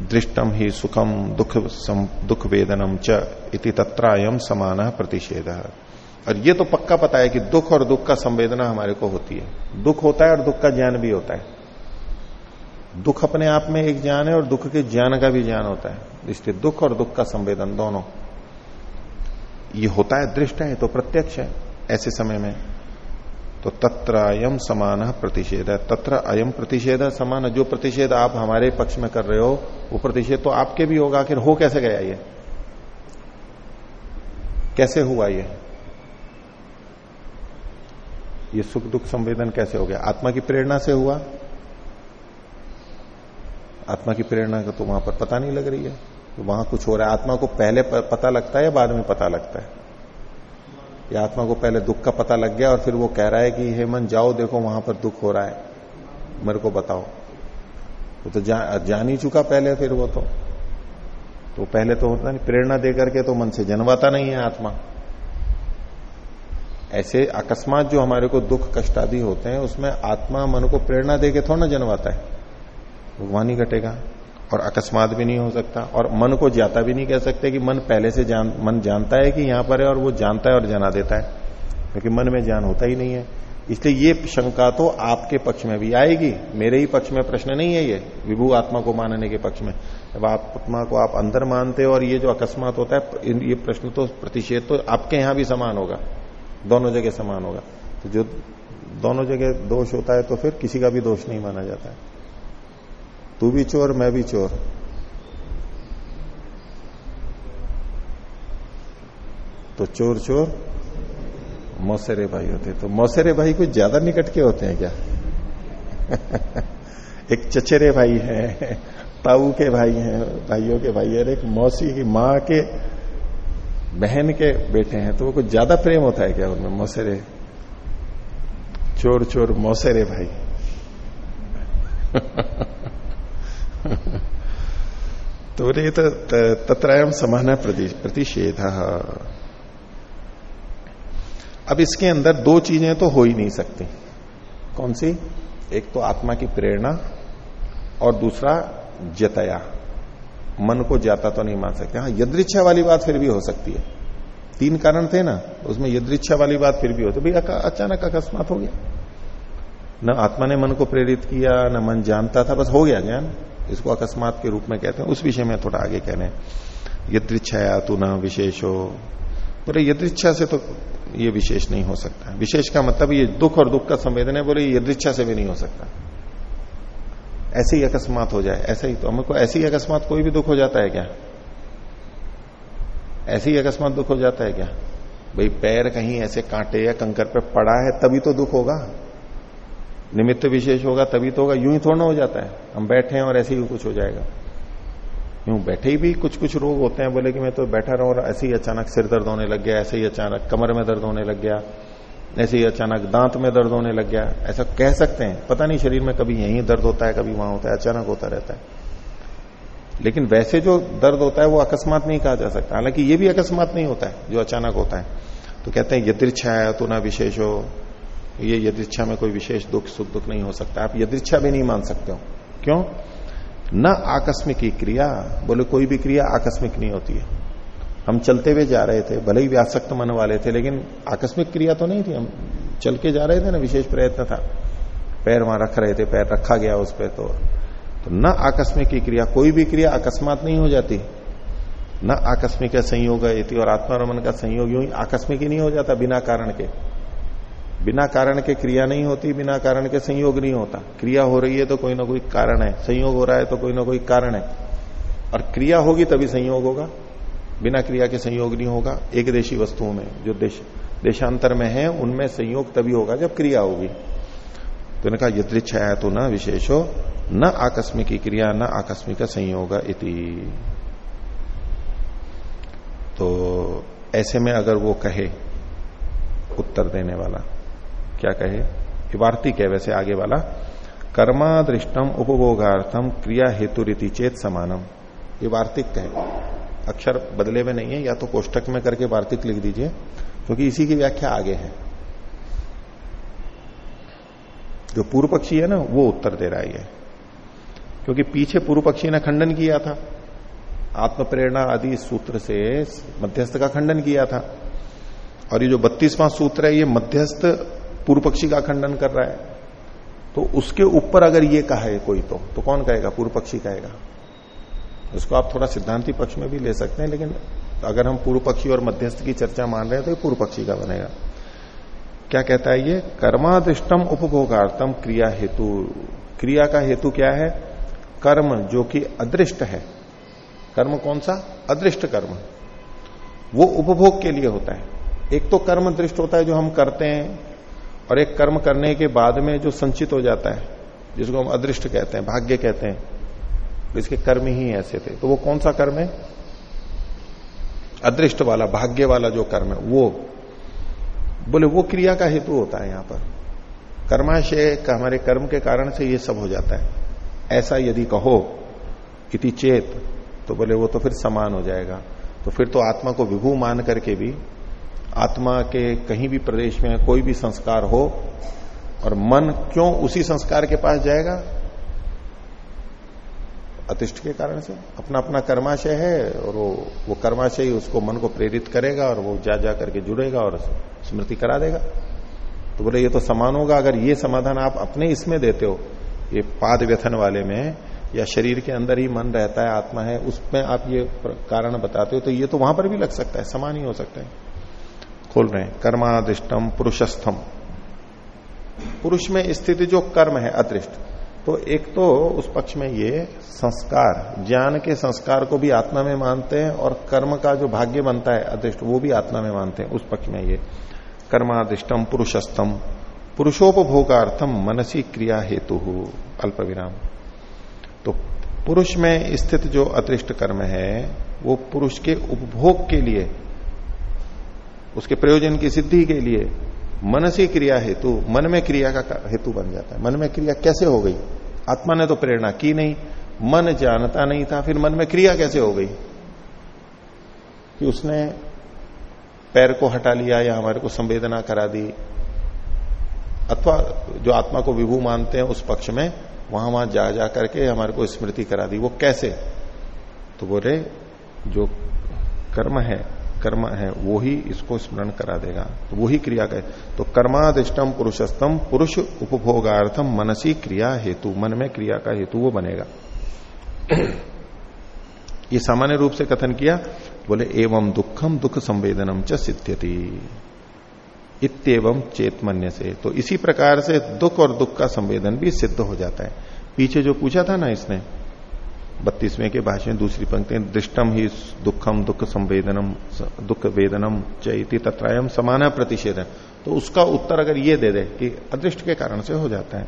दृष्टम ही सुखम दुख दुख वेदनम च इति तत्रायम समान प्रतिषेध। और ये तो पक्का पता है कि दुख और दुख का संवेदना हमारे को होती है। दुख होता है और दुख का ज्ञान भी होता है। दुख अपने आप में एक ज्ञान है और दुख के ज्ञान का भी ज्ञान होता है। इसलिए दुख और दुख का संवेदन दोनों। ये होता है, दृष्ट है तो प्रत्यक्ष है। ऐसे समय में तो तत्र अयम समान प्रतिषेध। है तत्र अयम प्रतिषेध है समान, जो प्रतिषेध आप हमारे पक्ष में कर रहे हो, वो प्रतिषेध तो आपके भी होगा। आखिर हो कैसे गया ये? कैसे हुआ ये? ये सुख दुख संवेदन कैसे हो गया? आत्मा की प्रेरणा से हुआ? आत्मा की प्रेरणा का तो वहाँ पर पता नहीं लग रही है। तो वहाँ कुछ हो रहा है। आत्मा को पहले पता लगता है या बाद में पता लगता है? या आत्मा को पहले दुख का पता लग गया और फिर वो कह रहा है कि हे मन जाओ देखो वहाँ पर दुख हो रहा है। मेरे को बताओ। वो तो जा, जान ही चुका पहले फिर वो तो। तो पहले तो होता नहीं प्रेरणा दे करके तो मन से जनवाता नहीं है आत्मा। ऐसे अकस्मात जो हमारे को दुख कष्ट आदि होते हैं उसमें आत्मा मन को प्रेरणा दे के थोड़ा ना जनवाता है। भगवान ही घटेगा। और अकस्मात भी नहीं हो सकता। और मन को जाता भी नहीं कह सकते कि मन पहले से जान, मन जानता है कि यहाँ पर है और वो जानता है और जना देता है। क्योंकि मन में ज्ञान होता ही नहीं है। इसलिए ये शंका तो आपके पक्ष में भी आएगी। मेरे ही पक्ष में प्रश्न नहीं है ये, विभू आत्मा को मानने के पक्ष में। जब आप आत्मा को आप अंदर मानते हो और ये जो अकस्मात होता है ये प्रश्न तो प्रतिषेध तो आपके यहाँ भी समान होगा। दोनों जगह समान होगा। तो जो दोनों जगह दोष होता है तो फिर किसी का भी दोष नहीं माना जाता है। तू भी चोर, मैं भी चोर। तो चोर चोर। मौसेरे भाई होते तो मौसेरे भाई कुछ ज़्यादा निकट के होते हैं क्या? (laughs) एक चचेरे भाई है, ताऊ के भाई हैं, भाइयों के भाई है एक मौसी की माँ के बहन के बेटे हैं तो वो कुछ ज़्यादा प्रेम होता है क्या उनमें, मौसेरे? चोर चोर, मौसेरे भाई। (laughs) तो ये तो तत्रायम समान प्रतिषेध। अब इसके अंदर दो चीज़ें तो हो ही नहीं सकती। कौन सी? एक तो आत्मा की प्रेरणा और दूसरा जतया। मन को जाता तो नहीं मान सकते। हाँ यदृच्छा वाली बात फिर भी हो सकती है। तीन कारण थे ना, उसमें यदृच्छा वाली बात फिर भी हो। तो भाई अचानक अकस्मात हो गया। न आत्मा ने मन को प्रेरित किया, न मन जानता था, बस हो गया ज्ञान। इसको अकस्मात के रूप में कहते हैं। उस विषय में थोड़ा आगे कह रहे हैं। यदृच्छाया तू न विशेषो। बोले, यदृच्छा से तो ये विशेष नहीं हो सकता। विशेष का मतलब ये दुख और दुख का संवेदन है। बोले यदृच्छा से भी नहीं हो सकता। ऐसे ही अकस्मात हो जाए। ऐसे ही तो हमको ऐसे ही अकस्मात कोई भी दुख हो जाता है क्या? ऐसे ही अकस्मात दुख हो जाता है क्या? भाई, पैर कहीं ऐसे कांटे या कंकर पे पड़ा है, तभी तो दुख होगा। निमित्त विशेष होगा, तभी तो होगा। यूँ ही थोड़ा हो जाता है। हम बैठे हैं और ऐसे ही कुछ हो जाएगा। यूँ बैठे ही भी कुछ कुछ रोग होते हैं, बोले कि मैं तो बैठा रहा और ऐसे ही अचानक सिर दर्द होने लग गया, ऐसे ही अचानक कमर में दर्द होने लग गया, ऐसे ही अचानक दांत में दर्द होने लग गया। ऐसा कह सकते हैं। पता नहीं, शरीर में कभी यहीं दर्द होता है, कभी वहाँ होता है, अचानक होता रहता है। लेकिन वैसे जो दर्द होता है, वो अकस्मात नहीं कहा जा सकता। हालाँकि ये भी अकस्मात नहीं होता है, जो अचानक होता है। तो कहते हैं यदृच्छा है तो ना विशेष हो ये यदृच्छा में कोई विशेष दुख सुख दुख नहीं हो सकता। आप यदृच्छा भी नहीं मान सकते हो। क्यों? न आकस्मिक की क्रिया बोले कोई भी क्रिया आकस्मिक नहीं होती है। हम चलते हुए जा रहे थे भले ही व्यासक्त मन वाले थे लेकिन आकस्मिक क्रिया तो नहीं थी। हम चल के जा रहे थे ना विशेष प्रयत्न था। पैर वहाँ रख रहे थे पैर रखा गया उस पर तो, तो न आकस्मिक की क्रिया कोई भी क्रिया अकस्मात नहीं हो जाती। न आकस्मिक संयोग और आत्मा रमन का संयोग यूँ ही आकस्मिक ही नहीं हो जाता बिना कारण के। बिना कारण के क्रिया नहीं होती, बिना कारण के संयोग नहीं होता। क्रिया हो रही है तो कोई ना कोई कारण है। संयोग हो रहा है तो कोई ना कोई कारण है। और क्रिया होगी तभी संयोग होगा। बिना क्रिया के संयोग नहीं होगा। एक देशी वस्तुओं में, जो देश, देशांतर में है, उनमें संयोग तभी होगा जब क्रिया होगी। तो इनका यदृच्छा है तो न विशेषो, न आकस्मिक क्रिया, न आकस्मिक संयोग इति। तो ऐसे में अगर वो कहे, उत्तर देने वाला क्या कहे? वार्तिक है वैसे आगे वाला। कर्मा दृष्टम उपभोगार्थम क्रिया हेतु रीति चेत समानम। ये वार्तिक है अक्षर बदले में नहीं है, या तो कोष्टक में करके वार्तिक लिख दीजिए, क्योंकि इसी की व्याख्या आगे है। जो पूर्व पक्षी है ना, वो उत्तर दे रहा है क्योंकि पीछे पूर्व पक्षी ने खंडन किया था। आत्म प्रेरणा आदि सूत्र से मध्यस्थ का खंडन किया था। और ये जो बत्तीसवां सूत्र है, ये मध्यस्थ पूर्व पक्षी का खंडन कर रहा है। तो उसके ऊपर अगर ये कहे कोई तो तो कौन कहेगा? पूर्व पक्षी कहेगा। उसको आप थोड़ा सिद्धांति पक्ष में भी ले सकते हैं, लेकिन अगर हम पूर्व पक्षी और मध्यस्थ की चर्चा मान रहे हैं तो ये पूर्व पक्षी का बनेगा। क्या कहता है ये? कर्मादृष्टम उपभोगार्थम क्रिया हेतु। क्रिया का हेतु क्या है? कर्म, जो कि अदृष्ट है। कर्म कौन सा? अदृष्ट कर्म। वो उपभोग के लिए होता है। एक तो कर्म दृष्ट होता है जो हम करते हैं और एक कर्म करने के बाद में जो संचित हो जाता है, जिसको हम अदृष्ट कहते हैं, भाग्य कहते हैं तो इसके कर्म ही ऐसे थे। तो वो कौन सा कर्म है? अदृष्ट वाला, भाग्य वाला जो कर्म है, वो। बोले, वो क्रिया का हेतु होता है यहाँ पर। कर्माशय का हमारे कर्म के कारण से ये सब हो जाता है। ऐसा यदि कहो, इति चेत तो बोले, वो तो फिर समान हो जाएगा। तो फिर तो आत्मा को विभू मान करके भी आत्मा के कहीं भी प्रदेश में कोई भी संस्कार हो और मन क्यों उसी संस्कार के पास जाएगा? अतिष्ठ के कारण से। अपना अपना कर्माशय है और वो वो कर्माशय ही उसको मन को प्रेरित करेगा और वो जा जा करके जुड़ेगा और स्मृति करा देगा। तो बोले, ये तो समान होगा, अगर ये समाधान आप अपने इसमें देते हो, ये पाद व्यथन वाले में, या शरीर के अंदर ही मन रहता है, आत्मा है, उसमें आप ये कारण बताते हो तो ये तो वहाँ पर भी लग सकता है, समान ही हो सकता है। खोल रहे हैं कर्मादिष्टम पुरुषस्थम पुरुष में स्थिति जो कर्म है, अदृष्ट। तो एक तो उस पक्ष में ये संस्कार, ज्ञान के संस्कार को भी आत्मा में मानते हैं और कर्म का जो भाग्य बनता है, अदृष्ट, वो भी आत्मा में मानते हैं, उस पक्ष में ये। कर्मादिष्टम पुरुषस्तम पुरुषोपभोगार्थम मनसी क्रिया हेतु अल्प विराम तो पुरुष में स्थित जो अतृष्ट कर्म है, वो पुरुष के उपभोग के लिए उसके प्रयोजन की सिद्धि के लिए मनसी क्रिया हेतु, मन में क्रिया का हेतु बन जाता है। मन में क्रिया कैसे हो गई? आत्मा ने तो प्रेरणा की नहीं। मन जानता नहीं था, फिर मन में क्रिया कैसे हो गई? कि उसने पैर को हटा लिया या हमारे को संवेदना करा दी। अथवा जो आत्मा को विभू मानते हैं, उस पक्ष में वहाँ वहाँ जा जा करके हमारे को स्मृति करा दी। वो कैसे? तो बोले, जो कर्म है कर्म है, वो ही इसको स्मरण करा देगा। तो वही क्रिया का तो कर्मादिष्टम पुरुषस्तम पुरुष उपभोगार्थम मनसी क्रिया हेतु, मन में क्रिया का हेतु वो बनेगा। (clears throat) ये सामान्य रूप से कथन किया, बोले, एवं दुखम दुख संवेदनम च सिद्ध्यति। इतम चेतमन्य से। तो इसी प्रकार से दुख और दुख का संवेदन भी सिद्ध हो जाता है। पीछे जो पूछा था ना इसने बत्तीसवें के भाषण दूसरी पंक्ति दृष्टम ही दुखम दुख संवेदनम दुख वेदनम चैती तत्रायम समान प्रतिषेध। तो उसका उत्तर अगर ये दे दे कि अदृष्ट के कारण से हो जाता है।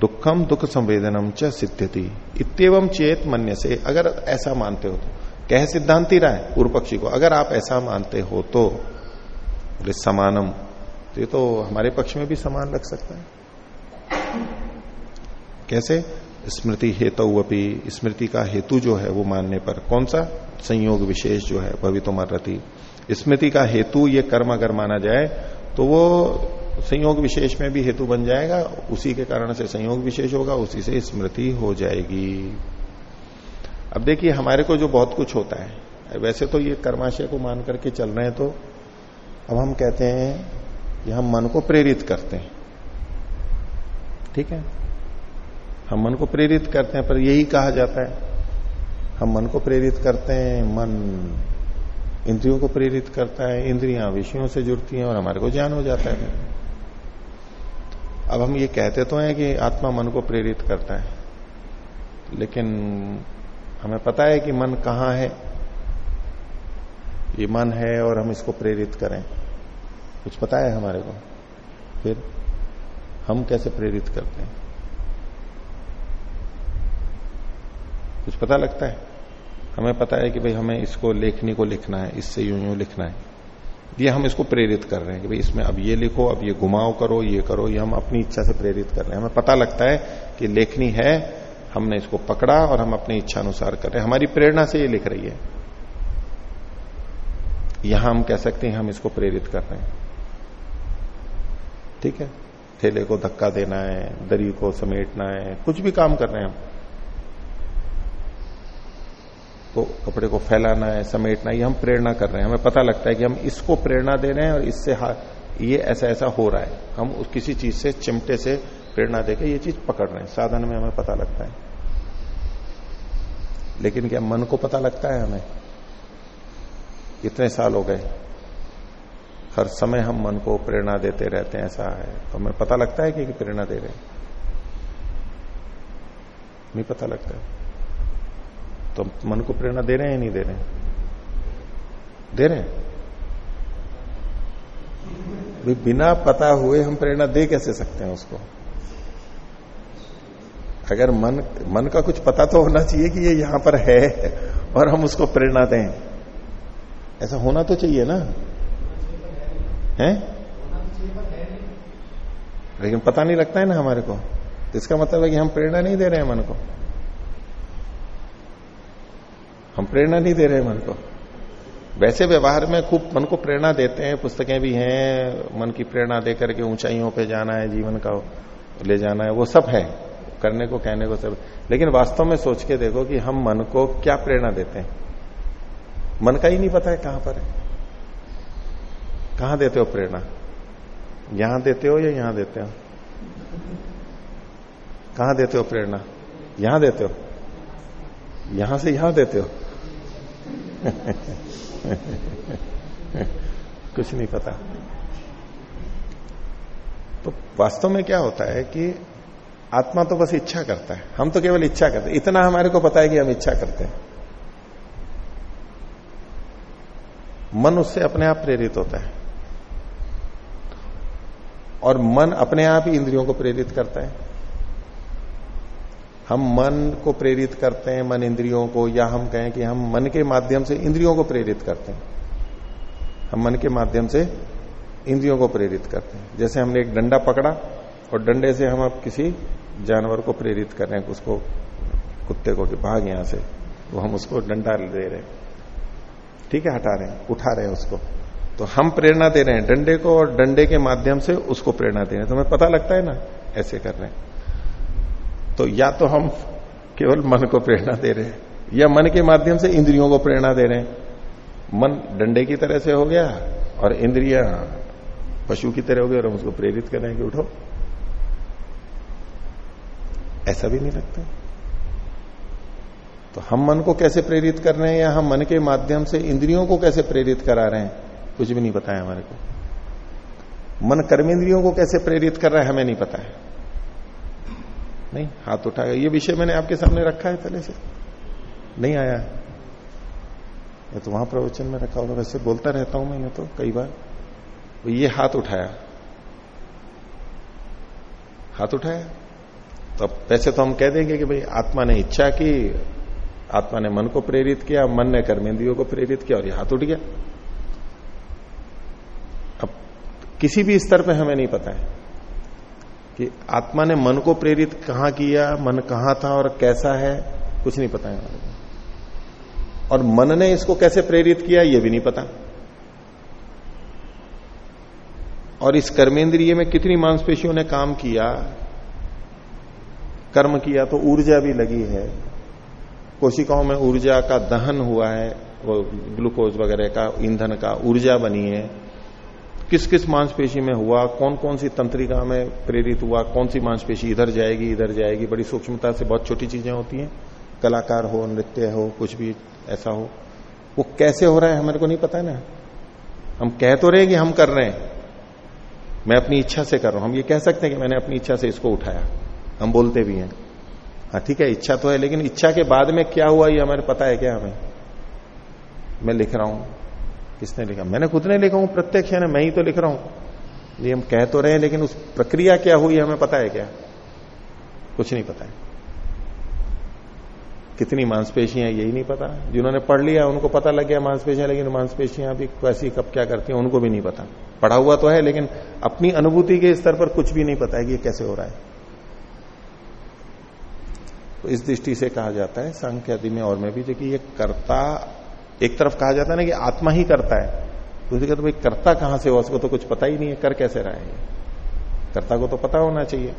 दुखम दुख संवेदनम च सिद्ध्यति इतम चेत मन्य से अगर ऐसा मानते हो तो। कह सिद्धांति रहा है पूर्व पक्षी को, अगर आप ऐसा मानते हो तो समानम। तो ये तो हमारे पक्ष में भी समान लग सकता है। कैसे? स्मृति हेतु अपी, स्मृति का हेतु जो है वो मानने पर कौन सा? संयोग विशेष जो है भवितो मरती स्मृति का हेतु ये कर्म अगर माना जाए तो वो संयोग विशेष में भी हेतु बन जाएगा, उसी के कारण से संयोग विशेष होगा, उसी से स्मृति हो जाएगी। अब देखिए, हमारे को जो बहुत कुछ होता है, वैसे तो ये कर्माशय को मान करके चल रहे हैं तो अब हम कहते हैं कि हम मन को प्रेरित करते हैं। ठीक है? हम मन को प्रेरित करते हैं, पर यही कहा जाता है। हम मन को प्रेरित करते हैं, मन इंद्रियों को प्रेरित करता है, इंद्रियाँ विषयों से जुड़ती हैं और हमारे को ज्ञान हो जाता है। अब हम ये कहते तो हैं कि आत्मा मन को प्रेरित करता है, लेकिन हमें पता है कि मन कहाँ है। ये मन है और हम इसको प्रेरित करें। कुछ पता है हमारे को? फिर हम कैसे प्रेरित करते हैं? कुछ पता लगता है? हमें पता है कि भाई हमें इसको लेखनी को लिखना है, इससे यूँ यूँ लिखना है। ये हम इसको प्रेरित कर रहे हैं कि भाई इसमें अब ये लिखो, अब ये घुमाओ करो, ये करो, ये हम अपनी इच्छा से प्रेरित कर रहे हैं। हमें पता लगता है कि लेखनी है, हमने इसको पकड़ा और हम अपनी इच्छा अनुसार कर रहे हैं। हमारी प्रेरणा से ये लिख रही है। यहाँ हम कह सकते हैं हम इसको प्रेरित कर रहे हैं। ठीक है? थैले को धक्का देना है, दरी को समेटना है, कुछ भी काम कर रहे हैं हम। तो कपड़े को फैलाना है, समेटना ये हम प्रेरणा कर रहे हैं। हमें पता लगता है कि हम इसको प्रेरणा दे रहे हैं और इससे ये ऐसा ऐसा हो रहा है। हम उस किसी चीज़ से, चिमटे से प्रेरणा देकर ये चीज़ पकड़ रहे हैं। साधन में हमें पता लगता है। लेकिन क्या मन को पता लगता है हमें? इतने साल हो गए। हर समय हम मन को प्रेरणा देते रहते हैं, ऐसा है। तो हमें पता लगता है कि प्रेरणा दे रहे हैं। नहीं पता लगता है। तो मन को प्रेरणा दे रहे हैं नहीं दे रहे हैं? दे रहे हैं। बिना पता हुए हम प्रेरणा दे कैसे सकते हैं उसको? अगर मन मन का कुछ पता तो होना चाहिए कि ये यहाँ पर है और हम उसको प्रेरणा दें। ऐसा होना तो चाहिए ना? है? लेकिन पता नहीं लगता है ना हमारे को। इसका मतलब है कि हम प्रेरणा नहीं दे रहे हैं मन को। हम प्रेरणा नहीं दे रहे मन को। वैसे व्यवहार में खूब मन को प्रेरणा देते हैं, पुस्तकें भी हैं, मन की प्रेरणा दे करके ऊंचाइयों पे जाना है, जीवन का ले जाना है, वो सब है, करने को, कहने को सब। लेकिन वास्तव में सोच के देखो कि हम मन को क्या प्रेरणा देते हैं। मन का ही नहीं पता है कहाँ पर है। कहाँ देते हो प्रेरणा? यहाँ देते हो या यहाँ देते हो? कहाँ देते हो प्रेरणा? यहाँ देते हो। यहाँ से यहाँ देते हो। (laughs) कुछ नहीं पता। तो वास्तव में क्या होता है कि आत्मा तो बस इच्छा करता है। हम तो केवल इच्छा करते हैं। इतना हमारे को पता है कि हम इच्छा करते हैं। मन उससे अपने आप प्रेरित होता है। और मन अपने आप ही इंद्रियों को प्रेरित करता है। हम मन को प्रेरित करते हैं मन इंद्रियों को, या हम कहें कि हम मन के माध्यम से इंद्रियों को प्रेरित करते हैं। हम मन के माध्यम से इंद्रियों को प्रेरित करते हैं। जैसे हमने एक डंडा पकड़ा और डंडे से हम अब किसी जानवर को प्रेरित कर रहे हैं, उसको, कुत्ते को कि भाग यहाँ से तो हम उसको डंडा दे रहे हैं। ठीक है, हटा रहे हैं, उठा रहे हैं उसको। तो हम प्रेरणा दे रहे हैं, डंडे को और डंडे के माध्यम से उसको प्रेरणा दे रहे हैं। तो हमें पता लगता है ना? ऐसे कर रहे हैं। तो या तो हम केवल मन को प्रेरणा दे रहे हैं, या मन के माध्यम से इंद्रियों को प्रेरणा दे रहे हैं। मन डंडे की तरह से हो गया और इंद्रिया पशु की तरह हो गई और हम उसको प्रेरित कर रहे हैं कि उठो। ऐसा भी नहीं लगता। तो हम मन को कैसे प्रेरित कर रहे हैं या हम मन के माध्यम से इंद्रियों को कैसे प्रेरित करा रहे हैं, कुछ भी नहीं पता है हमारे को। मन कर्मेंद्रियों को कैसे प्रेरित कर रहा है, हमें नहीं पता है। नहीं, हाथ उठाएगा ये विषय मैंने आपके सामने रखा है पहले से। नहीं आया ये तो वहाँ प्रवचन में रखा होगा वैसे बोलता रहता हूँ मैंने तो कई बार। तो ये हाथ उठाया। हाथ उठाया। तो वैसे तो हम कह देंगे कि भाई, आत्मा ने इच्छा की, आत्मा ने मन को प्रेरित किया, मन ने कर्मेंद्रियों को प्रेरित किया और ये हाथ उठ गया। अब किसी भी स्तर पे हमें नहीं पता है। कि आत्मा ने मन को प्रेरित कहाँ किया, मन कहाँ था और कैसा है, कुछ नहीं पता है और मन ने इसको कैसे प्रेरित किया, ये भी नहीं पता। और इस कर्मेंद्रिय में कितनी मांसपेशियों ने काम किया, कर्म किया तो ऊर्जा भी लगी है। कोशिकाओं में ऊर्जा का दहन हुआ है, वो ग्लूकोज वगैरह का ईंधन का ऊर्जा बनी है। किस किस मांसपेशी में हुआ कौन कौन सी तंत्रिका में प्रेरित हुआ कौन सी मांसपेशी इधर जाएगी इधर जाएगी? बड़ी सूक्ष्मता से बहुत छोटी चीज़ें होती हैं। कलाकार हो, नृत्य हो, कुछ भी ऐसा हो। वो कैसे हो रहा है हमारे को नहीं पता ना। हम कह तो रहे कि हम कर रहे हैं। मैं अपनी इच्छा से कर रहा हूँ। हम ये कह सकते हैं कि मैंने अपनी इच्छा से इसको उठाया। हम बोलते भी हैं। हाँ ठीक है, इच्छा तो है, लेकिन इच्छा के बाद में क्या हुआ ये हमारे पता है क्या हमें? मैं लिख रहा हूँ। किसने लिखा? मैंने खुद ने लिखा हूँ, प्रत्यक्ष है ना मैं ही तो लिख रहा हूँ। ये हम कह तो रहे हैं, लेकिन उस प्रक्रिया क्या हुई, हमें पता है क्या? कुछ नहीं पता है। कितनी मांसपेशियाँ, यही नहीं पता। जिन्होंने पढ़ लिया, उनको पता लग गया मांसपेशियाँ, लेकिन मांसपेशियाँ भी कैसी कब क्या करती हैं, उनको भी नहीं पता। पढ़ा हुआ तो है, लेकिन अपनी अनुभूति के स्तर पर कुछ भी नहीं पता है कि ये कैसे हो रहा है। तो इस दृष्टि से कहा जाता है सांख्य आदि में और में भी कि ये कर्ता एक तरफ़ कहा जाता है ना कि आत्मा ही करता है दूसरी तो भाई, कर्ता कहाँ से हो? उसको तो कुछ पता ही नहीं है, कर कैसे रहा है कर्ता को तो पता होना चाहिए।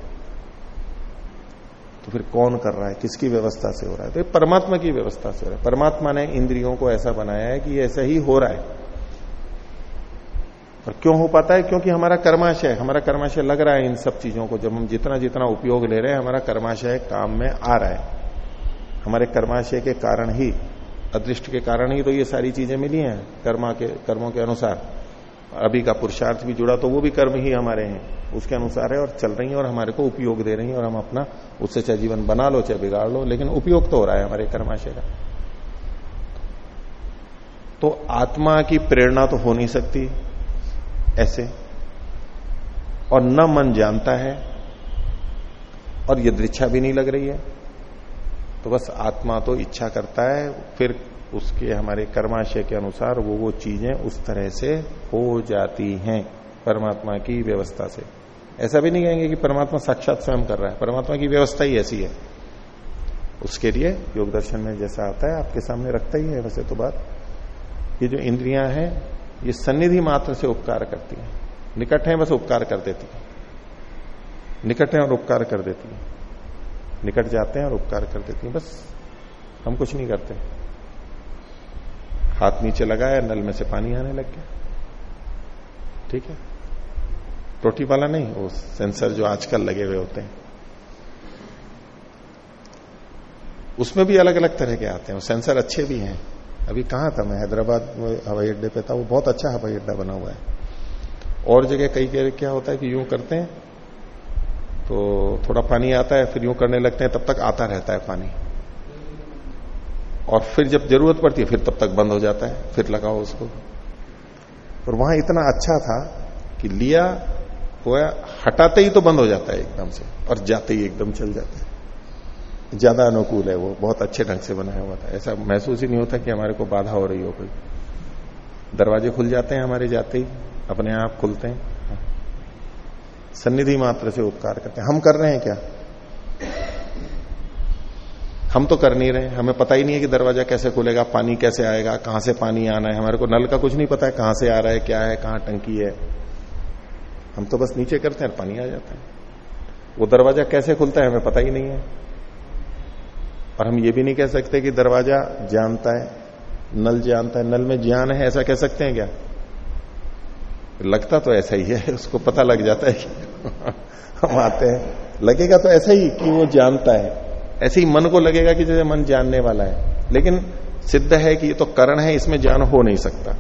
तो फिर कौन कर रहा है? किसकी व्यवस्था से हो रहा है? तो परमात्मा की व्यवस्था से हो रहा है। परमात्मा ने इंद्रियों को ऐसा बनाया है कि ऐसा ही हो रहा है। और क्यों हो पाता है? क्योंकि हमारा कर्माशय हमारा कर्माशय लग रहा है इन सब चीज़ों को। जब हम जितना जितना उपयोग ले रहे हैं, हमारा कर्माशय काम में आ रहा है। हमारे कर्माशय के कारण ही अदृष्ट के कारण ही तो ये सारी चीज़ें मिली हैं, कर्मा के, कर्मों के अनुसार। अभी का पुरुषार्थ भी जुड़ा तो वो भी कर्म ही हमारे हैं, उसके अनुसार है और चल रही है और हमारे को उपयोग दे रही है और हम अपना उससे चाहे जीवन बना लो चाहे बिगाड़ लो, लेकिन उपयोग तो हो रहा है हमारे कर्माशय का। तो आत्मा की प्रेरणा तो हो नहीं सकती ऐसे, और न मन जानता है, और यदृच्छा भी नहीं लग रही है। तो बस आत्मा तो इच्छा करता है, फिर उसके हमारे कर्माशय के अनुसार वो वो चीज़ें उस तरह से हो जाती हैं, परमात्मा की व्यवस्था से। ऐसा भी नहीं कहेंगे कि परमात्मा साक्षात स्वयं कर रहा है, परमात्मा की व्यवस्था ही ऐसी है। उसके लिए योग दर्शन में जैसा आता है, आपके सामने रखता ही है, वैसे तो बात। ये जो इंद्रियाँ हैं, ये सन्निधि मात्र से उपकार करती हैं। निकट है, बस उपकार कर देती है। निकट है और उपकार कर देती है। निकट जाते हैं और उपकार कर देती है। बस, हम कुछ नहीं करते। हाथ नीचे लगाया, नल में से पानी आने लग गया। ठीक है? टोटी वाला नहीं, वो सेंसर जो आजकल लगे हुए होते हैं। उसमें भी अलग अलग तरह के आते हैं। सेंसर अच्छे भी हैं। अभी कहा था मैं? हैदराबाद हवाई अड्डे पे था। वो बहुत अच्छा हवाई अड्डा बना हुआ है। और जगह कई कई क्या होता है कि यूँ करते हैं तो थोड़ा पानी आता है, फिर यूँ करने लगते हैं, तब तक आता रहता है पानी। और फिर जब ज़रूरत पड़ती है, फिर तब तक बंद हो जाता है, फिर लगाओ उसको। और वहाँ इतना अच्छा था कि लिया हुआ हटाते ही तो बंद हो जाता है एकदम से, और जाते ही एकदम चल जाता है। ज़्यादा अनुकूल है वो, बहुत अच्छे ढंग से बनाया हुआ था। ऐसा महसूस ही नहीं होता कि हमारे को बाधा हो रही हो कोई। दरवाजे खुल जाते हैं हमारे जाते ही, अपने आप खुलते हैं। सन्निधि मात्र से उपकार करते हैं। हम कर रहे हैं क्या? हम तो कर नहीं रहे। हमें पता ही नहीं है कि दरवाज़ा कैसे खुलेगा, पानी कैसे आएगा, कहाँ से पानी आना है। हमारे को नल का कुछ नहीं पता है, कहाँ से आ रहा है, क्या है, कहाँ टंकी है। हम तो बस नीचे करते हैं और पानी आ जाता है। वो दरवाज़ा कैसे खुलता है हमें पता ही नहीं है। और हम ये भी नहीं कह सकते कि दरवाज़ा जानता है, नल जानता है, नल में ज्ञान है, ऐसा कह सकते हैं क्या? लगता तो ऐसा ही है, उसको पता लग जाता है कि हम आते हैं। लगेगा तो ऐसा ही कि वो जानता है। ऐसे ही मन को लगेगा कि जैसे मन जानने वाला है। लेकिन सिद्ध है कि ये तो करण है, इसमें ज्ञान हो नहीं सकता।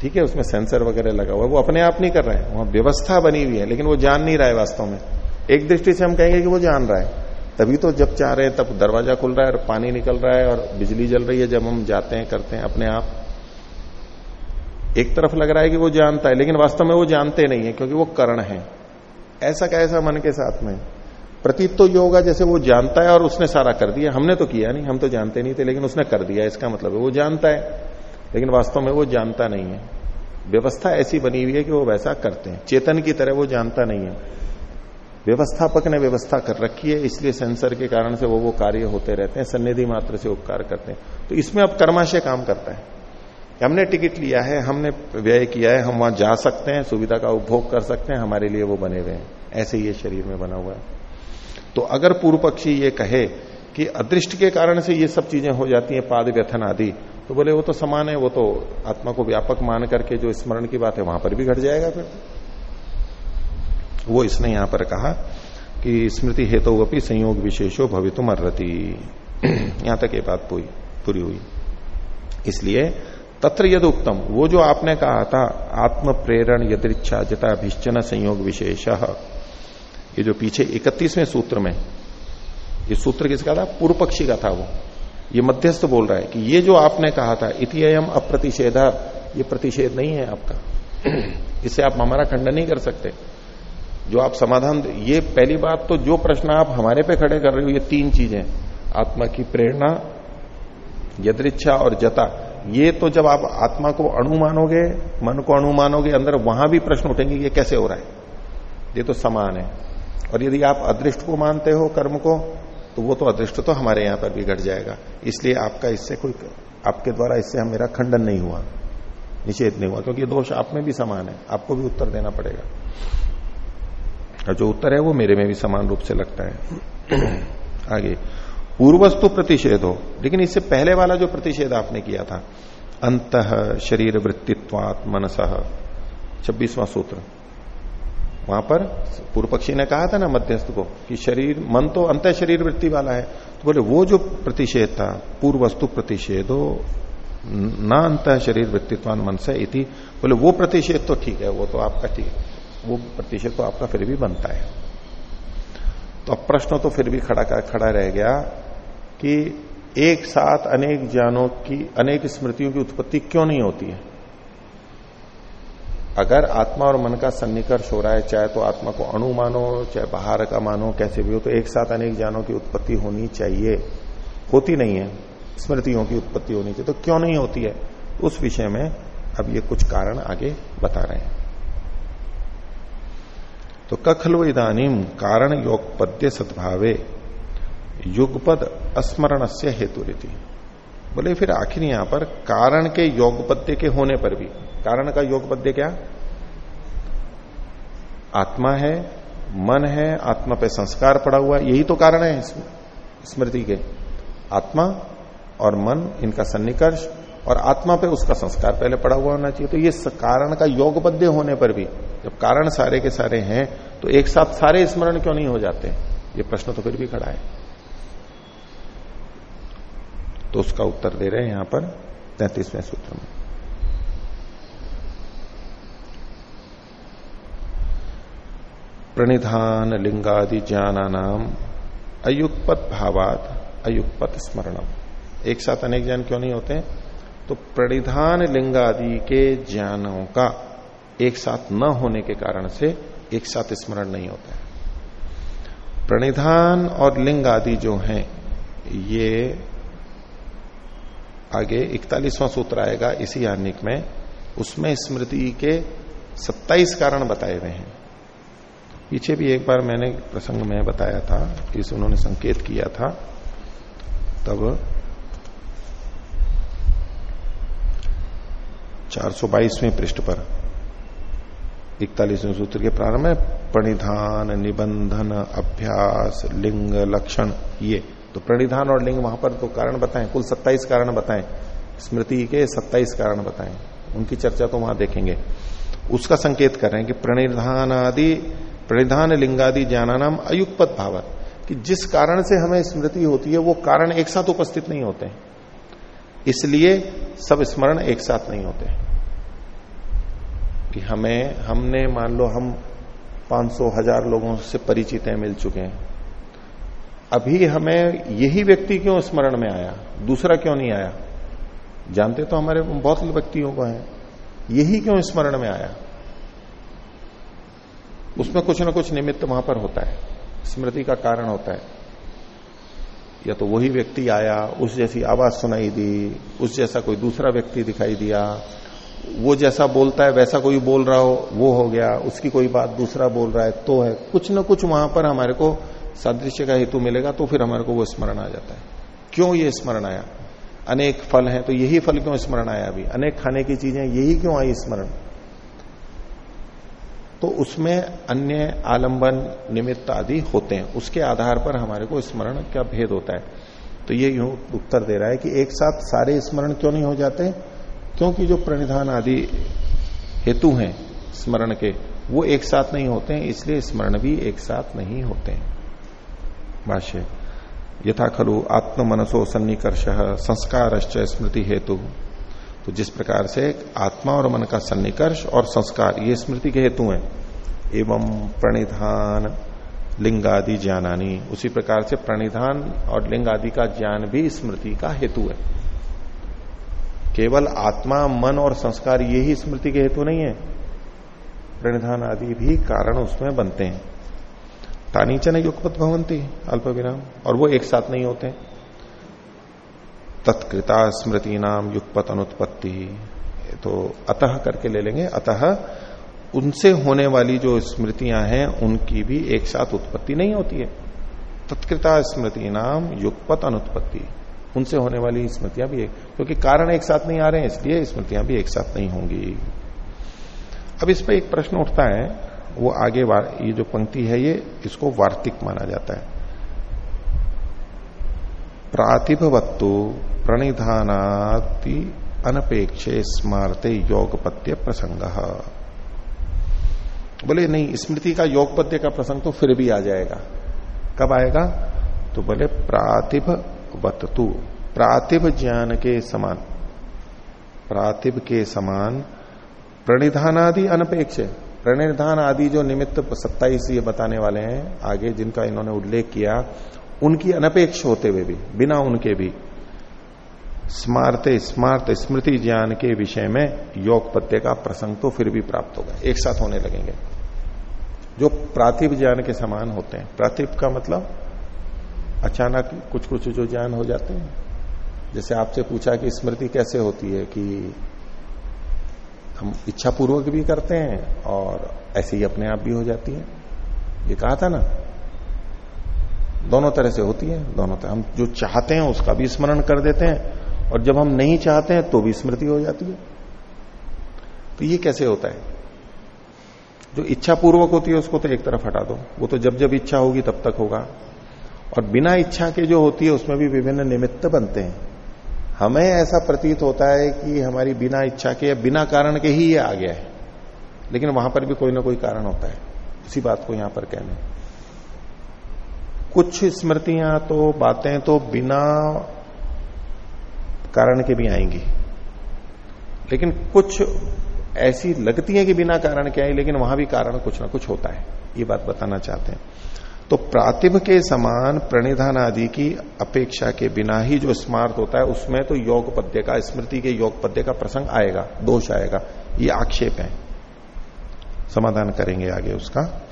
ठीक है, उसमें सेंसर वगैरह लगा हुआ है, वो अपने आप नहीं कर रहे हैं। वहाँ व्यवस्था बनी हुई है, लेकिन वो जान नहीं रहा है वास्तव में। एक दृष्टि से हम कहेंगे कि वो जान रहा है। तभी तो जब चाह रहे हैं, तब दरवाज़ा खुल रहा है और पानी निकल रहा है और बिजली जल रही है, जब हम जाते हैं, करते हैं अपने आप। एक तरफ़ लग रहा है कि वो जानता है, लेकिन वास्तव में वो जानते नहीं है, क्योंकि वो करण है। ऐसा कैसा मन के साथ में? प्रतीत तो ये होगा जैसे वो जानता है और उसने सारा कर दिया। हमने तो किया नहीं, हम तो जानते नहीं थे, लेकिन उसने कर दिया, इसका मतलब है वो जानता है, लेकिन वास्तव में वो जानता नहीं है। व्यवस्था ऐसी बनी हुई है कि वो वैसा करते हैं। चेतन की तरह वो जानता नहीं है। व्यवस्थापक ने व्यवस्था कर रखी है, इसलिए सेंसर के कारण से वो वो कार्य होते रहते हैं, सन्निधि मात्र से उपकार करते हैं। तो इसमें अब कर्माशय काम करता है। हमने टिकट लिया है, हमने व्यय किया है, हम वहाँ जा सकते हैं, सुविधा का उपभोग कर सकते हैं, हमारे लिए वो बने हुए हैं। ऐसे ही ये शरीर में बना हुआ है। तो अगर पूर्व पक्षी ये कहे कि अदृष्ट के कारण से ये सब चीज़ें हो जाती हैं, पाद व्यथन आदि तो बोले वो तो समान है, वो तो आत्मा को व्यापक मान करके जो स्मरण की बात है, वहाँ पर भी घट जाएगा फिर। वो इसने यहाँ पर कहा कि स्मृति हेतु संयोग विशेषो भवितुम अर्ती (clears throat) यहाँ तक ये बात पूरी हुई। इसलिए तत्र यद उत्तम वो जो आपने कहा था आत्म प्रेरण यदृच्छा जता भिश्चन संयोग विशेष। ये जो पीछे इकतीसवें सूत्र में, ये सूत्र किसका था? पूर्व पक्षी का था वो। ये मध्यस्थ बोल रहा है कि ये जो आपने कहा था इतियम अप्रतिषेधा, ये प्रतिषेध नहीं है आपका। (clears throat) इससे आप हमारा खंडन नहीं कर सकते। जो आप समाधान ये पहली बात तो जो प्रश्न आप हमारे पे खड़े कर रहे हो, ये तीन चीज़ें। आत्मा की प्रेरणा, यदृच्छा और जता ये तो जब आप आत्मा को अणु मानोगे, मन को अणु मानोगे, अंदर वहाँ भी प्रश्न उठेंगे ये कैसे हो रहा है। ये तो समान है। और यदि आप अदृष्ट को मानते हो कर्म को तो वो तो अदृष्ट तो हमारे यहाँ पर भी घट जाएगा। इसलिए आपका इससे कोई आपके द्वारा इससे मेरा खंडन नहीं हुआ। निषेध नहीं हुआ, क्योंकि दोष आप में भी समान है। आपको भी उत्तर देना पड़ेगा। और जो उत्तर है वो मेरे में भी समान रूप से लगता है। (clears throat) आगे। पूर्वस्तु प्रतिषेध। हो लेकिन इससे पहले वाला जो प्रतिषेध आपने किया था, अंत शरीर वृत्तित्वात मनस, छब्बीसवां सूत्र। वहाँ पर पूर्व पक्षी ने कहा था ना मध्यस्थ को कि शरीर, मन तो अंत शरीर वृत्ति वाला है। तो बोले, वो जो प्रतिषेध था पूर्व वस्तु प्रतिषेधो, न अंत शरीर वृत्तित्वान मन से इति, बोले, वो प्रतिषेध तो ठीक है, वो तो आपका ठीक है। वो प्रतिषेध तो आपका फिर भी बनता है। तो अब प्रश्न तो फिर भी खड़ा खड़ा रह गया कि एक साथ अनेक ज्ञानों की, अनेक स्मृतियों की उत्पत्ति क्यों नहीं होती है? अगर आत्मा और मन का सन्निकर्ष हो रहा है, चाहे तो आत्मा को अणु मानो, चाहे बाहर का मानो, कैसे भी हो तो एक साथ अनेक ज्ञानों की उत्पत्ति होनी चाहिए। होती नहीं है। स्मृतियों की उत्पत्ति होनी चाहिए। तो क्यों नहीं होती है? उस विषय में अब ये कुछ कारण आगे बता रहे हैं। तो कखलो इदानीम कारण योगपद्य सद्भावे। युगपद स्मरण से हेतु रीति बोले, फिर आखिर यहाँ पर कारण के योगपद्य के होने पर भी, कारण का योगपद्य क्या? आत्मा है, मन है, आत्मा पे संस्कार पड़ा हुआ यही तो कारण है स्मृति के। आत्मा और मन, इनका सन्निकर्ष, और आत्मा पे उसका संस्कार पहले पड़ा हुआ होना चाहिए। तो ये कारण का योगबद्ध होने पर भी, जब कारण सारे के सारे हैं तो एक साथ सारे स्मरण क्यों नहीं हो जाते? ये प्रश्न तो फिर भी खड़ा है। तो उसका उत्तर दे रहे हैं यहाँ पर तैतीसवें सूत्र में। प्रणिधान लिंगादि ज्ञाना नाम अयुगपत भावात अयुगपत स्मरणम। एक साथ अनेक ज्ञान क्यों नहीं होते? तो प्रणिधान लिंगादि के ज्ञानों का एक साथ न होने के कारण से एक साथ स्मरण नहीं होता। है प्रणिधान और लिंग आदि जो हैं, ये आगे इकतालीसवां सूत्र आएगा, इसी आर्निक में, उसमें स्मृति के 27 कारण बताए हुए हैं। पीछे भी एक बार मैंने प्रसंग में बताया था, इस उन्होंने संकेत किया था। तब 422वें पृष्ठ पर, इकतालीसवें सूत्र के प्रारंभ में प्रणिधान निबंधन, अभ्यास, लिंग, लक्षण, ये तो प्रणिधान और लिंग वहाँ पर तो कारण बताएँ, कुल 27 कारण बताएँ, स्मृति के 27 कारण बताएँ, उनकी चर्चा तो वहाँ देखेंगे। उसका संकेत कर रहे हैं कि प्रणिधान आदि प्रणिधान लिंगादि ज्ञानानाम अयुगपत भावत, कि जिस कारण से हमें स्मृति होती है, वो कारण एक साथ उपस्थित नहीं होते इसलिए सब स्मरण एक साथ नहीं होते कि हमें, हमने मान लो हम 500 हज़ार लोगों से परिचित हैं मिल चुके हैं। अभी हमें यही व्यक्ति क्यों स्मरण में आया? दूसरा क्यों नहीं आया? जानते तो हमारे बहुत व्यक्तियों को है। यही क्यों स्मरण में आया? उसमें कुछ ना कुछ निमित्त वहाँ पर होता है। स्मृति का कारण होता है। या तो वही व्यक्ति आया, उस जैसी आवाज़ सुनाई दी, उस जैसा कोई दूसरा व्यक्ति दिखाई दिया, वो जैसा बोलता है, वैसा कोई बोल रहा हो, वो हो गया, उसकी कोई बात दूसरा बोल रहा है तो है। कुछ ना कुछ वहाँ पर हमारे को सादृश्य का हेतु मिलेगा तो फिर हमारे को वो स्मरण आ जाता है। क्यों ये स्मरण आया? अनेक फल हैं तो यही फल क्यों स्मरण आया अभी? अनेक खाने की चीज़ें, यही क्यों आई स्मरण? तो उसमें अन्य आलंबन, निमित्त आदि होते हैं। उसके आधार पर हमारे को स्मरण का भेद होता है। तो ये यूँ उत्तर दे रहा है कि एक साथ सारे स्मरण क्यों नहीं हो जाते? क्योंकि जो प्रणिधान आदि हेतु हैं स्मरण के, वो एक साथ नहीं होते हैं, इसलिए स्मरण भी एक साथ नहीं होते हैं। भाष्य, यथा खलु आत्म मनसो सन्निकर्ष संस्कार स्मृति हेतु। तो जिस प्रकार से आत्मा और मन का सन्निकर्ष और संस्कार, ये स्मृति के हेतु हैं। एवं प्रणिधान लिंगादि ज्ञानानी, उसी प्रकार से प्रणिधान और लिंग आदि का ज्ञान भी स्मृति का हेतु है। केवल आत्मा, मन और संस्कार, ये ही स्मृति के हेतु नहीं है। प्रणिधान आदि भी कारण उसमें बनते हैं। तानीचन युगपत भवंती अल्प विराम और वो एक साथ नहीं होते। तत्कृता स्मृति नाम युगपत अनुत्पत्ति तो अतः करके ले लेंगे। अतः उनसे होने वाली जो स्मृतियाँ हैं, उनकी भी एक साथ उत्पत्ति नहीं होती है। तत्कृता स्मृति नाम युगपत अनुत्पत्ति। उनसे होने वाली स्मृतियाँ भी एक क्योंकि कारण एक साथ नहीं आ रहे हैं, इसलिए स्मृतियाँ भी एक साथ नहीं होंगी। अब इस पर एक प्रश्न उठता है वो आगे ये जो पंक्ति है, ये इसको वार्तिक माना जाता है। प्रातिभवत्तु प्रणिधानाति अनपेक्षे स्मारते योगपत्य प्रसंग। बोले, नहीं, स्मृति का योगपत्य का प्रसंग तो फिर भी आ जाएगा। कब आएगा? तो बोले प्रातिभ वत्तु प्रातिभ ज्ञान के समान प्रातिभ के समान प्रणिधानादि अनपेक्ष प्रणिधान आदि जो निमित्त सत्ताईस ये बताने वाले हैं, आगे जिनका इन्होंने उल्लेख किया, उनकी अनपेक्ष होते हुए भी, बिना उनके भी, स्मारते, स्मार्त स्मृति ज्ञान के विषय में योग पत्य का प्रसंग तो फिर भी प्राप्त होगा, एक साथ होने लगेंगे। जो प्रातिभ ज्ञान के समान होते हैं प्रातिभ का मतलब अचानक कुछ कुछ जो ज्ञान हो जाते हैं। जैसे आपसे पूछा कि स्मृति कैसे होती है कि हम इच्छा पूर्वक भी करते हैं और ऐसे ही अपने आप भी हो जाती है। ये कहा था ना? दोनों तरह से होती है, दोनों तरह। हम जो चाहते हैं उसका भी स्मरण कर देते हैं और जब हम नहीं चाहते हैं तो भी स्मृति हो जाती है। तो ये कैसे होता है? जो इच्छा पूर्वक होती है उसको तो एक तरफ़ हटा दो। वो तो जब जब इच्छा होगी तब तक होगा। और बिना इच्छा के जो होती है उसमें भी विभिन्न निमित्त बनते हैं। हमें ऐसा प्रतीत होता है कि हमारी बिना इच्छा के या बिना कारण के ही ये आ गया है। लेकिन वहाँ पर भी कोई ना कोई कारण होता है। उसी बात को यहाँ पर कहने कुछ स्मृतियाँ तो बातें तो बिना कारण के भी आएँगी। लेकिन कुछ ऐसी लगती है कि बिना कारण के आई, लेकिन वहाँ भी कारण कुछ ना कुछ होता है। ये बात बताना चाहते हैं। तो प्रातिभ के समान प्रणिधान आदि की अपेक्षा के बिना ही जो स्मार्ट होता है, उसमें तो योग पद्य का, स्मृति के योग पद्य का प्रसंग आएगा, दोष आएगा। ये आक्षेप है। समाधान करेंगे आगे उसका।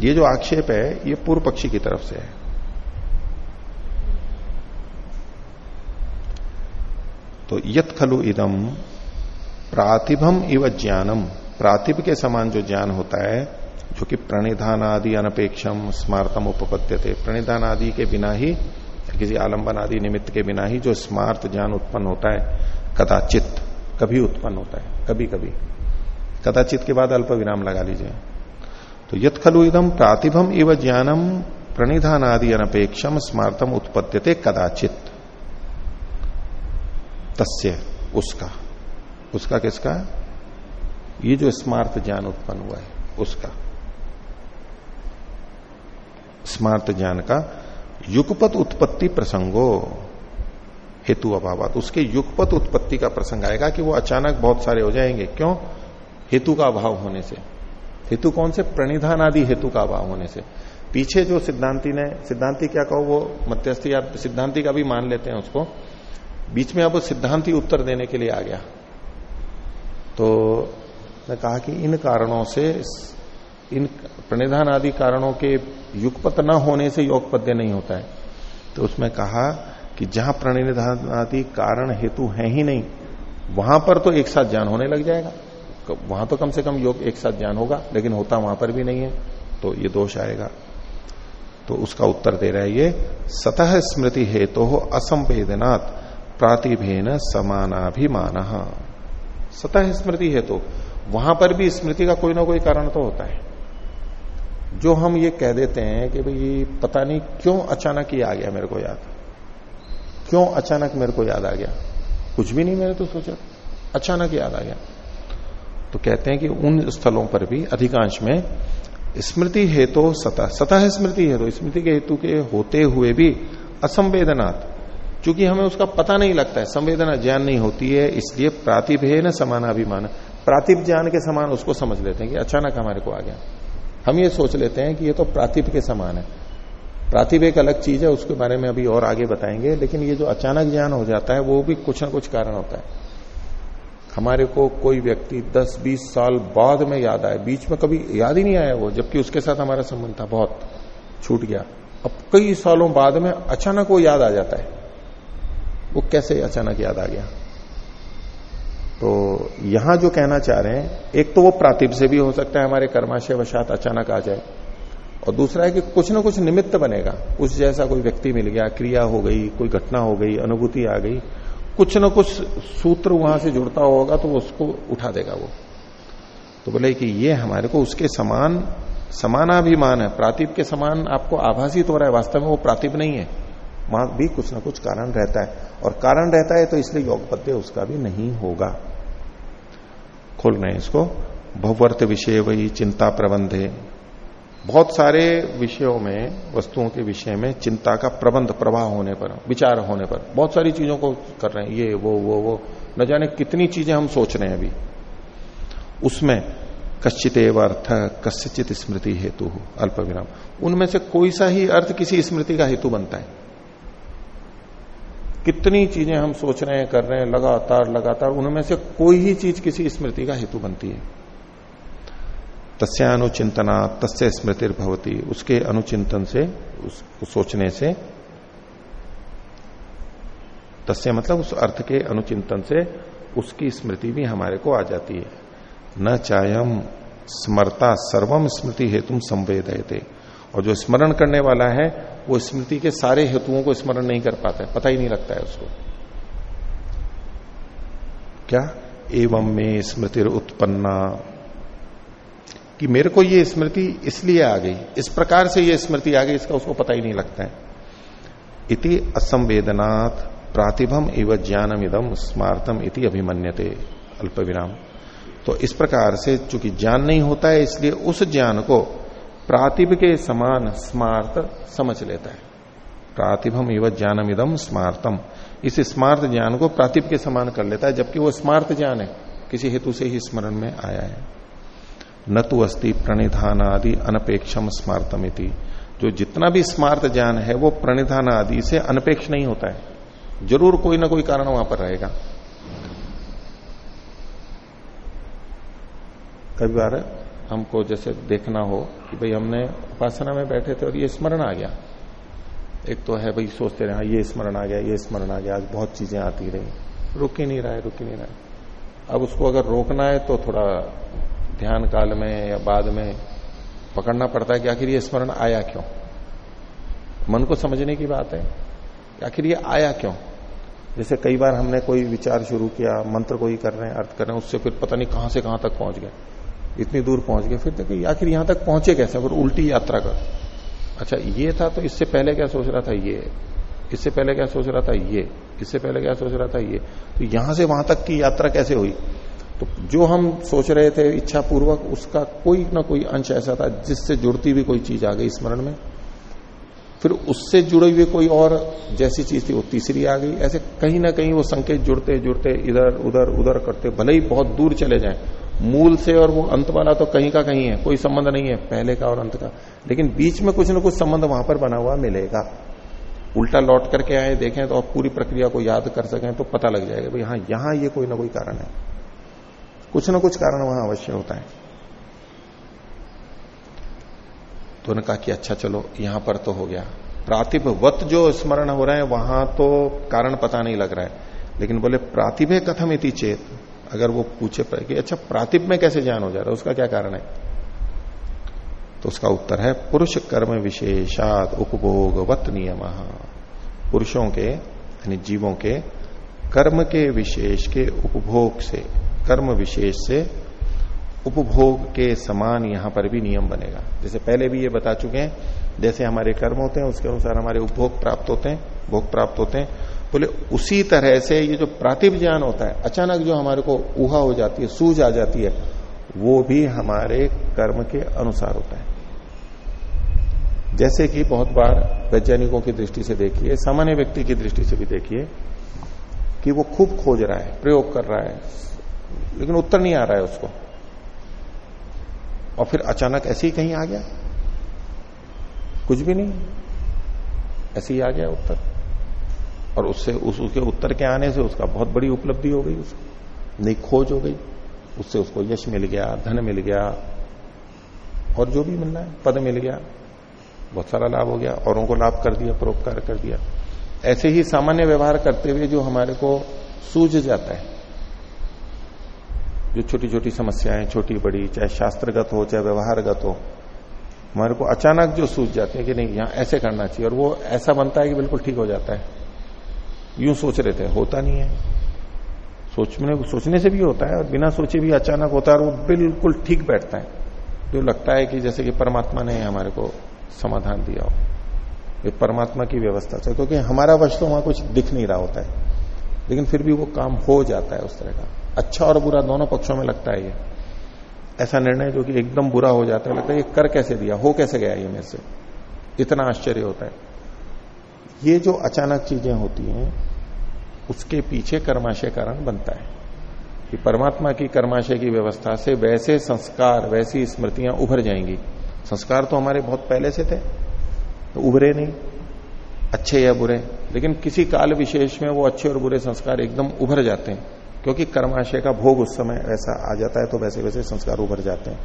ये जो आक्षेप है, ये पूर्व पक्षी की तरफ़ से है। तो यत खलु इदम प्रातिभम इव ज्ञानम। प्रातिभ के समान जो ज्ञान होता है जो कि प्रणिधान आदि अनपेक्षम स्मार्तम उपपद्य थे प्रणिधान आदि के बिना ही, किसी आलंबन आदि निमित्त के बिना ही जो स्मार्त ज्ञान उत्पन्न होता है, कदाचित कभी उत्पन्न होता है कभी कभी कदाचित के बाद अल्प विराम लगा लीजिए। तो यथ खलु इदम प्रातिभम इव ज्ञानम प्रणिधान आदि अनपेक्षम स्मार्तम उत्पद्यते कदाचित। तस्य, उसका। उसका किसका? ये जो स्मार्त ज्ञान उत्पन्न हुआ है, उसका। स्मार्त ज्ञान का युगपत उत्पत्ति प्रसंगो हेतु अभाव उसके युगपत उत्पत्ति का प्रसंग आएगा कि वो अचानक बहुत सारे हो जाएँगे। क्यों? हेतु का अभाव होने से। हेतु कौन से? प्रणिधान आदि हेतु का अभाव होने से। पीछे जो सिद्धांति ने, सिद्धांति क्या कहो वो? मध्यस्थी या सिद्धांति का भी मान लेते हैं उसको। बीच में अब सिद्धांति उत्तर देने के लिए आ गया। तो मैं कहा कि इन कारणों से इन प्रणिधान आदि कारणों के युगपत न होने से योग पद्य नहीं होता है। तो उसमें कहा कि जहाँ प्रणिधान आदि कारण हेतु है ही नहीं, वहाँ पर तो एक साथ ज्ञान होने लग जाएगा। वहाँ तो कम से कम योग एक साथ ज्ञान होगा, लेकिन होता वहाँ पर भी नहीं है तो ये दोष आएगा। तो उसका उत्तर दे रहा है ये सतह स्मृति हेतु तो असंवेदनात् प्रातिभेन समानाभिमान। सतह स्मृति हेतु तो वहाँ पर भी स्मृति का कोई ना कोई कारण तो होता है। जो हम ये कह देते हैं कि भाई पता नहीं क्यों अचानक ये आ गया मेरे को याद। क्यों अचानक मेरे को याद आ गया? कुछ भी नहीं मैंने तो सोचा। अचानक याद आ गया। तो कहते हैं कि उन स्थलों पर भी अधिकांश में स्मृति हेतु तो सतह सतह स्मृति हेतु तो, स्मृति के हेतु के होते हुए भी असंवेदनात्। क्योंकि हमें उसका पता नहीं लगता है। संवेदना ज्ञान नहीं होती है इसलिए प्रातिभे न समानाभिमान। प्रातिभ ज्ञान के समान उसको समझ लेते हैं कि अचानक हमारे को आ गया। हम ये सोच लेते हैं कि ये तो प्रातिभ के समान है। प्रातिभ एक अलग चीज़ है, उसके बारे में अभी और आगे बताएँगे, लेकिन ये जो अचानक ज्ञान हो जाता है, वो भी कुछ ना कुछ कारण होता है। हमारे को कोई व्यक्ति 10-20 साल बाद में याद आए, बीच में कभी याद ही नहीं आया वो, जबकि उसके साथ हमारा संबंध था, बहुत छूट गया। अब कई सालों बाद में अचानक वो याद आ जाता है। वो कैसे अचानक याद आ गया? तो यहाँ जो कहना चाह रहे हैं, एक तो वो प्रातिप से भी हो सकता है हमारे कर्माशय वशात अचानक आ जाए, और दूसरा है कि कुछ ना कुछ निमित्त बनेगा। उस जैसा कोई व्यक्ति मिल गया, क्रिया हो गई, कोई घटना हो गई, अनुभूति आ गई, कुछ ना कुछ सूत्र वहाँ से जुड़ता होगा तो उसको उठा देगा वो। तो बोले कि ये हमारे को उसके समान, समानाभिमान है। प्रातिप के समान आपको आभासित हो रहा है, वास्तव में वो प्रातिप नहीं है। वहाँ भी कुछ ना कुछ कारण रहता है, और कारण रहता है तो इसलिए योग पद्य उसका भी नहीं होगा। खोल रहे हैं इसको भववर्त विषय वही चिंता प्रबंधे। बहुत सारे विषयों में, वस्तुओं के विषय में चिंता का प्रबंध, प्रवाह होने पर, विचार होने पर, बहुत सारी चीज़ों को कर रहे हैं, ये, वो वो वो, न जाने कितनी चीज़ें हम सोच रहे हैं अभी। उसमें कश्चित अर्थ कश्चित स्मृति हेतु अल्प विराम उनमें से कोई सा ही अर्थ किसी स्मृति का हेतु बनता है। कितनी चीज़ें हम सोच रहे हैं कर रहे हैं लगातार लगातार उनमें से कोई ही चीज़ किसी स्मृति का हेतु बनती है। तस्या अनुचिंतना तस्य स्मृति भवती उसके अनुचिंतन से उस, सोचने से तस्य मतलब उस अर्थ के अनुचिंतन से उसकी स्मृति भी हमारे को आ जाती है। न चायम स्मरता सर्वम स्मृति हेतु संवेद थे और जो स्मरण करने वाला है वो स्मृति के सारे हेतुओं को स्मरण नहीं कर पाता है, पता ही नहीं लगता है उसको। क्या? एवं में स्मृति उत्पन्ना। कि मेरे को ये स्मृति इसलिए आ गई, इस प्रकार से ये स्मृति आ गई, इसका उसको पता ही नहीं लगता है। इति असंवेदनाथ प्रातिभम एवं ज्ञानम इदम स्मार्तम इति अभिमन्यते अल्प विराम तो इस प्रकार से चूँकि ज्ञान नहीं होता है, इसलिए उस ज्ञान को प्रातिभ के समान स्मार्त समझ लेता है। प्रातिभम एवं ज्ञानम इदम स्मार्तम। इस स्मार्त ज्ञान को प्रातिभ के समान कर लेता है, जबकि वो स्मार्त ज्ञान है, किसी हेतु से ही स्मरण में आया है। न तो अस्थि प्रणिधान आदि अनपेक्षम स्मार्तमिति जो जितना भी स्मार्त ज्ञान है, वो प्रणिधान आदि से अनपेक्ष नहीं होता है। ज़रूर कोई ना कोई कारण वहाँ पर रहेगा। कभी बार हमको जैसे देखना हो कि भाई हमने उपासना में बैठे थे और ये स्मरण आ गया। एक तो है भाई सोचते रहे हाँ, ये स्मरण आ गया ये स्मरण आ गया आज बहुत चीज़ें आती रही। रुक ही नहीं रहा है रुक ही नहीं रहा है। अब उसको अगर रोकना है तो थोड़ा ध्यान काल में या बाद में पकड़ना पड़ता है कि आखिर ये स्मरण आया क्यों? मन को समझने की बात है आखिर ये आया क्यों? जैसे कई बार हमने कोई विचार शुरू किया मंत्र को ही कर रहे हैं अर्थ कर रहे हैं उससे फिर पता नहीं कहाँ से कहाँ तक पहुँच गए। इतनी दूर पहुँच गए, फिर देखिए आखिर यहाँ तक पहुँचे कैसे? फिर उल्टी यात्रा कर। अच्छा ये था तो इससे पहले क्या सोच रहा था? ये। इससे पहले क्या सोच रहा था? ये। इससे पहले क्या सोच रहा था? ये। तो यहाँ से वहाँ तक की यात्रा कैसे हुई? तो जो हम सोच रहे थे इच्छा पूर्वक उसका कोई ना कोई अंश ऐसा था जिससे जुड़ती हुई कोई चीज़ आ गई स्मरण में। फिर उससे जुड़े हुए कोई और जैसी चीज़ थी, वो तीसरी आ गई। ऐसे कहीं ना कहीं वो संकेत जुड़ते जुड़ते इधर उधर उधर करते, भले ही बहुत दूर चले जाएँ मूल से और वो अंत वाला तो कहीं का कहीं है, कोई संबंध नहीं है, पहले का और अंत का। लेकिन बीच में कुछ ना कुछ संबंध वहाँ पर बना हुआ मिलेगा। उल्टा लौट करके आए, देखें तो आप पूरी प्रक्रिया को याद कर सकें तो पता लग जाएगा भाई हाँ यहाँ ये कोई ना कोई कारण है। कुछ ना कुछ कारण वहाँ अवश्य होता है। तो उन्होंने कहा कि अच्छा चलो, यहाँ पर तो हो गया। प्रातिभवत जो स्मरण हो रहा है, वहाँ तो कारण पता नहीं लग रहा है। लेकिन बोले, प्रातिभे कथम इति चेत। अगर वो पूछे कि अच्छा प्रातिप में कैसे ज्ञान हो जा रहा है? उसका क्या कारण है? तो उसका उत्तर है, पुरुष कर्म विशेषात उपभोगवत नियम। पुरुषों के, यानी जीवों के, कर्म के विशेष के उपभोग से, कर्म विशेष से उपभोग के समान यहाँ पर भी नियम बनेगा। जैसे पहले भी ये बता चुके हैं, जैसे हमारे कर्म होते हैं, उसके अनुसार हमारे उपभोग प्राप्त होते हैं, भोग प्राप्त होते हैं बोले उसी तरह से ये जो प्रातिभ ज्ञान होता है, अचानक जो हमारे को ऊहा हो जाती है, सूझ आ जाती है, वो भी हमारे कर्म के अनुसार होता है। जैसे कि बहुत बार वैज्ञानिकों की दृष्टि से देखिए, सामान्य व्यक्ति की दृष्टि से भी देखिए, कि वो खूब खोज रहा है, प्रयोग कर रहा है, लेकिन उत्तर नहीं आ रहा है उसको। और फिर अचानक ऐसे ही कहीं आ गया। कुछ भी नहीं। ऐसे ही आ गया उत्तर। और उससे, उस, उसके उत्तर के आने से उसका बहुत बड़ी उपलब्धि हो गई उसको। नई खोज हो गई। उससे उसको यश मिल गया, धन मिल गया, और जो भी मिलना है, पद मिल गया। बहुत सारा लाभ हो गया, औरों को लाभ कर दिया, परोपकार कर दिया। ऐसे ही सामान्य व्यवहार करते हुए जो हमारे को सूझ जाता है, जो छोटी छोटी समस्याएँ छोटी बड़ी चाहे शास्त्रगत हो, चाहे व्यवहारगत हो, हमारे को अचानक जो सूझ जाते हैं कि नहीं, यहाँ ऐसे करना चाहिए, और वो ऐसा बनता है कि बिल्कुल ठीक हो जाता है। यूँ सोच रहे थे, होता नहीं है। सोचने सोचने से भी होता है और बिना सोचे भी अचानक होता है और वो बिल्कुल ठीक बैठता है। जो लगता है कि जैसे कि परमात्मा ने हमारे को समाधान दिया हो। ये परमात्मा की व्यवस्था से, क्योंकि हमारा वश तो वहाँ कुछ दिख नहीं रहा होता है। लेकिन फिर भी वो काम हो जाता है उस तरह का। अच्छा और बुरा दोनों पक्षों में लगता है ये। ऐसा निर्णय जो कि एकदम बुरा हो जाता है, लगता है ये कर कैसे दिया, हो कैसे गया ये मेरे से? इतना आश्चर्य होता है। ये जो अचानक चीज़ें होती हैं, उसके पीछे कर्माशय कारण बनता है। कि परमात्मा की कर्माशय की व्यवस्था से वैसे संस्कार, वैसी स्मृतियाँ उभर जाएँगी। संस्कार तो हमारे बहुत पहले से थे तो उभरे नहीं। अच्छे या बुरे। लेकिन किसी काल विशेष में वो अच्छे और बुरे संस्कार एकदम उभर जाते हैं। क्योंकि कर्माशय का भोग उस समय ऐसा आ जाता है तो वैसे वैसे संस्कार उभर जाते हैं।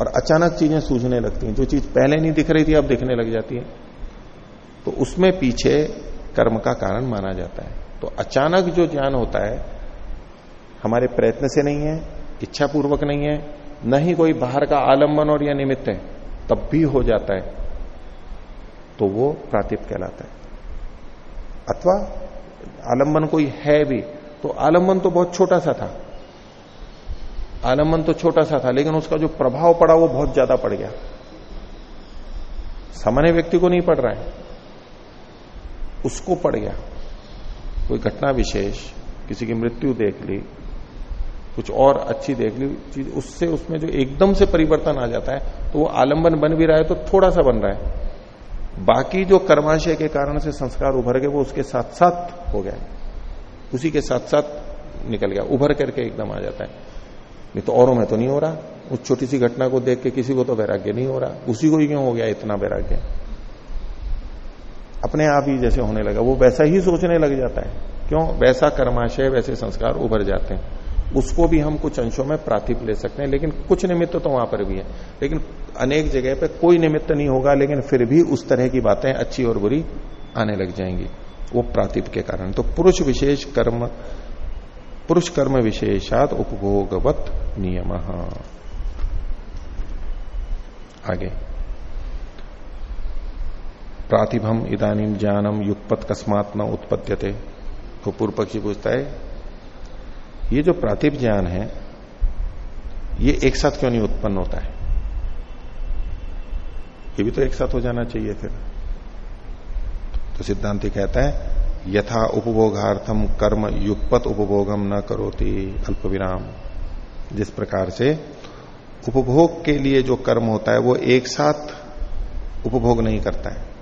और अचानक चीज़ें सूझने लगती हैं। जो चीज़ पहले नहीं दिख रही थी, अब दिखने लग जाती है। तो उसमें पीछे कर्म का कारण माना जाता है। तो अचानक जो ज्ञान होता है, हमारे प्रयत्न से नहीं है इच्छा पूर्वक नहीं है, न ही कोई बाहर का आलंबन और या निमित्त है, तब भी हो जाता है। तो वो प्रातिप कहलाता है। अथवा आलंबन कोई है भी तो आलंबन तो बहुत छोटा सा था। आलंबन तो छोटा सा था, लेकिन उसका जो प्रभाव पड़ा वो बहुत ज़्यादा पड़ गया। सामान्य व्यक्ति को नहीं पड़ रहा है। उसको पड़ गया। कोई घटना विशेष, किसी की मृत्यु देख ली, कुछ और अच्छी देख ली, चीज़ उससे उसमें जो एकदम से परिवर्तन आ जाता है तो वो आलंबन बन भी रहा है तो थोड़ा सा बन रहा है। बाकी जो कर्माशय के कारण से संस्कार उभर गए, वो उसके साथ साथ हो गया उसी के साथ साथ निकल गया, उभर करके एकदम आ जाता है। नहीं तो औरों में तो नहीं हो रहा, उस छोटी सी घटना को देख के किसी को तो वैराग्य नहीं हो रहा, उसी को ही क्यों हो गया, इतना वैराग्य? अपने आप ही जैसे होने लगा। वो वैसा ही सोचने लग जाता है। क्यों? वैसा कर्माशय, वैसे संस्कार उभर जाते हैं। उसको भी हम कुछ अंशों में प्रातिप ले सकते हैं, लेकिन कुछ निमित्त तो वहाँ पर भी है। लेकिन अनेक जगह पे कोई निमित्त नहीं होगा, लेकिन फिर भी उस तरह की बातें अच्छी और बुरी आने लग जाएँगी, वो प्रातिप के कारण। तो पुरुष विशेष कर्म, पुरुष कर्म विशेषात उपभोगवत नियम। आगे। प्रातिभम इदानीम ज्ञानम युगपत कस्मात न उत्पद्यते। तो पूर्व पक्षी पूछता है, ये जो प्रातिप ज्ञान है, ये एक साथ क्यों नहीं उत्पन्न होता है? ये भी तो एक साथ हो जाना चाहिए फिर। तो सिद्धांति कहता है, यथा उपभोगार्थम कर्म युगपत उपभोगम न करोती, अल्प विराम। जिस प्रकार से उपभोग के लिए जो कर्म होता है, वो एक साथ उपभोग नहीं करता है।